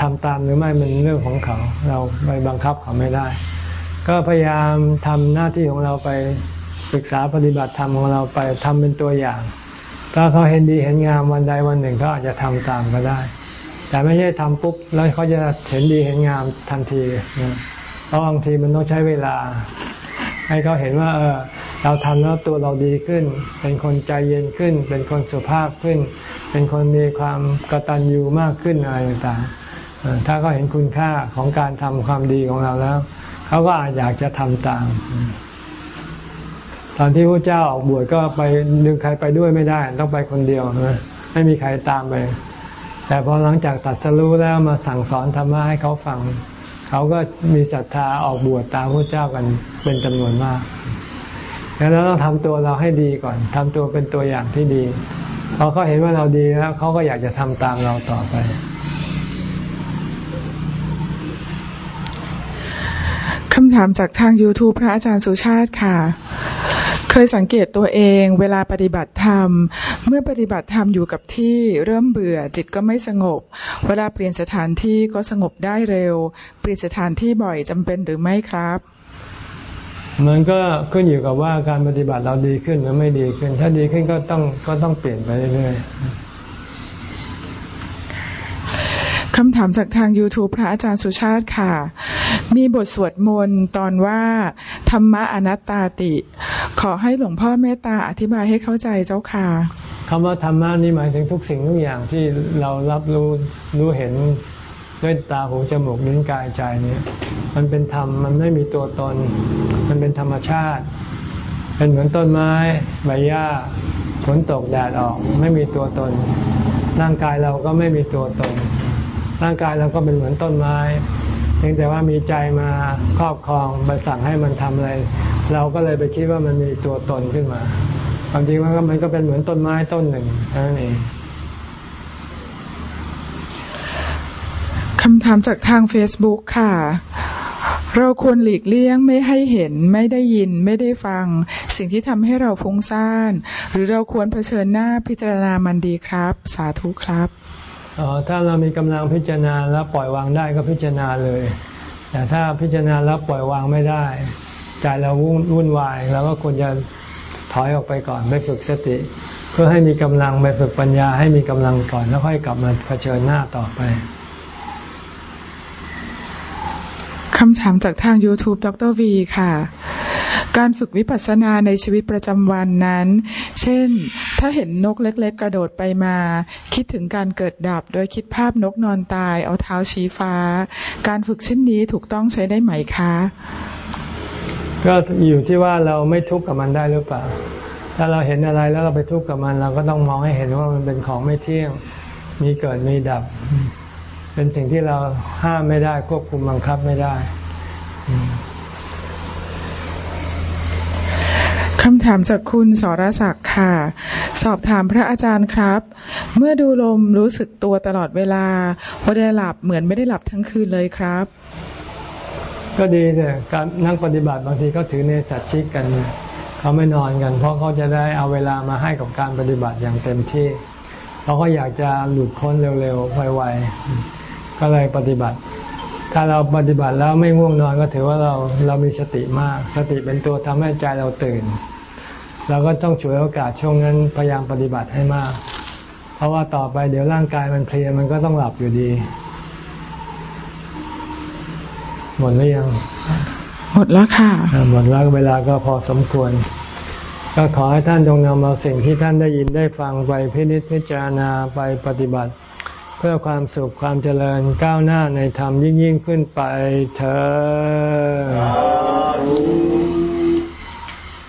ทำตามหรือไม่เป็นเรื่องของเขา เราไปบังคับเขาไม่ได้ ก็พยายามทำหน้าที่ของเราไปศึกษาปฏิบัติธรรมของเราไปทำเป็นตัวอย่าง ถ้าเขาเห็นดีเห็นงามวันใดวันหนึ่งเขาอาจจะทำตามก็ได้ แต่ไม่ใช่ทำปุ๊บแล้วเขาจะเห็นดีเห็นงามทันทีเพราะบางทีมันต้องใช้เวลา ให้เขาเห็นว่า เออ เราทำแล้วตัวเราดีขึ้น เป็นคนใจเย็นขึ้น เป็นคนสุภาพขึ้น เป็นคนมีความกตัญญูมากขึ้นอะไรต่างๆถ้าเขาเห็นคุณค่าของการทำความดีของเราแล้ว เขาก็อาจอยากจะทำตาม ตอนที่พระเจ้าออกบวชก็ไปดึงใครไปด้วยไม่ได้ ต้องไปคนเดียวนะไม่มีใครตามไป แต่พอหลังจากตัดสรู้แล้วมาสั่งสอนธรรมะให้เขาฟัง เขาก็มีศรัทธาออกบวชตามพระเจ้ากันเป็นจำนวนมากแล้วเราต้องทำตัวเราให้ดีก่อนทำตัวเป็นตัวอย่างที่ดีพอเขาเห็นว่าเราดีแล้วเขาก็อยากจะทำตามเราต่อไป คำถามจากทาง YouTube พระอาจารย์สุชาติค่ะ เคยสังเกตตัวเองเวลาปฏิบัติธรรม เมื่อปฏิบัติธรรมอยู่กับที่เริ่มเบื่อจิตก็ไม่สงบ เวลาเปลี่ยนสถานที่ก็สงบได้เร็ว เปลี่ยนสถานที่บ่อยจำเป็นหรือไม่ครับ มันก็ขึ้นอยู่กับว่าการปฏิบัติเราดีขึ้นหรือไม่ดีขึ้น ถ้าดีขึ้นก็ต้องก็ต้องเปลี่ยนไปเรื่อยๆ คำถามจากทาง YouTube พระอาจารย์สุชาติค่ะ มีบทสวดมนต์ตอนว่า ธรรมะอนัตตาติ ขอให้หลวงพ่อเมตตาอธิบายให้เข้าใจเจ้าค่ะคำว่าธรรมะนี่หมายถึงทุกสิ่งทุกอย่างที่เรารับรู้รู้เห็นด้วยตาหูจมูกลิ้นกายใจเนี่ยมันเป็นธรรมมันไม่มีตัวตน มันเป็นธรรมชาติ เป็นเหมือนต้นไม้ใบหญ้าฝนตกแดดออก ไม่มีตัวตน ร่างกายเราก็ไม่มีตัวตน ร่างกายเราก็เป็นเหมือนต้นไม้เพียงแต่ว่ามีใจมาครอบครองไปสั่งให้มันทำอะไร เราก็เลยไปคิดว่ามันมีตัวตนขึ้นมา ความจริงว่ามันก็เป็นเหมือนต้นไม้ต้นหนึ่งนั่นเองคำถามจากทาง Facebook ค่ะ เราควรหลีกเลี่ยงไม่ให้เห็น ไม่ได้ยิน ไม่ได้ฟัง สิ่งที่ทำให้เราฟุ้งซ่าน หรือเราควรเผชิญหน้าพิจารณามันดีครับ สาธุครับ ถ้าเรามีกำลังพิจารณาแล้วปล่อยวางได้ก็พิจารณาเลย แต่ถ้าพิจารณาแล้วปล่อยวางไม่ได้ใจเราวุ่นวายเราก็ควรจะถอยออกไปก่อนไปฝึกสติ เพื่อให้มีกำลังไปฝึกปัญญาให้มีกำลังก่อนแล้วค่อยกลับมาเผชิญหน้าต่อไปคำถามจากทาง YouTube ดรวีค่ะ การฝึกวิปัสสนาในชีวิตประจำวันนั้น เช่น ถ้าเห็นนกเล็ก ๆ กระโดดไปมา คิดถึงการเกิดดับ โดยคิดภาพนกนอนตาย เอาเท้าชี้ฟ้า การฝึกเช่นนี้ถูกต้องใช้ได้ไหมคะ ก็อยู่ที่ว่าเราไม่ทุกข์กับมันได้หรือเปล่า ถ้าเราเห็นอะไรแล้วเราไปทุกข์กับมัน เราก็ต้องมองให้เห็นว่ามันเป็นของไม่เที่ยง มีเกิดมีดับ เป็นสิ่งที่เราห้ามไม่ได้ควบคุมบังคับไม่ได้ คำถามจากคุณสรศักดิ์ค่ะ สอบถามพระอาจารย์ครับ เมื่อดูลมรู้สึกตัวตลอดเวลาพอได้หลับเหมือนไม่ได้หลับทั้งคืนเลยครับ ก็ดีเนี่ยการนั่งปฏิบัติบางทีก็ถือในสัตชิกกัน เขาไม่นอนกัน เพราะเขาจะได้เอาเวลามาให้กับการปฏิบัติอย่างเต็มที่เขาก็อยากจะหลุดพ้นเร็วๆไวๆก็เลยปฏิบัติถ้าเราปฏิบัติแล้วไม่ง่วงนอนก็ถือว่าเราเรามีสติมาก สติเป็นตัวทำให้ใจเราตื่น เราก็ต้องช่วยโอกาสช่วงนั้นพยายามปฏิบัติให้มาก เพราะว่าต่อไปเดี๋ยวร่างกายมันเพลียมันก็ต้องหลับอยู่ดี หมดหรือยัง หมดแล้วค่ะ หมดแล้วเวลาก็พอสมควร ก็ขอให้ท่านจงนำเอาสิ่งที่ท่านได้ยินได้ฟังไปพิจิตพิจารณาไปปฏิบัติ เพื่อความสุขความเจริญก้าวหน้าในธรรมยิ่งยิ่งขึ้นไปเธอ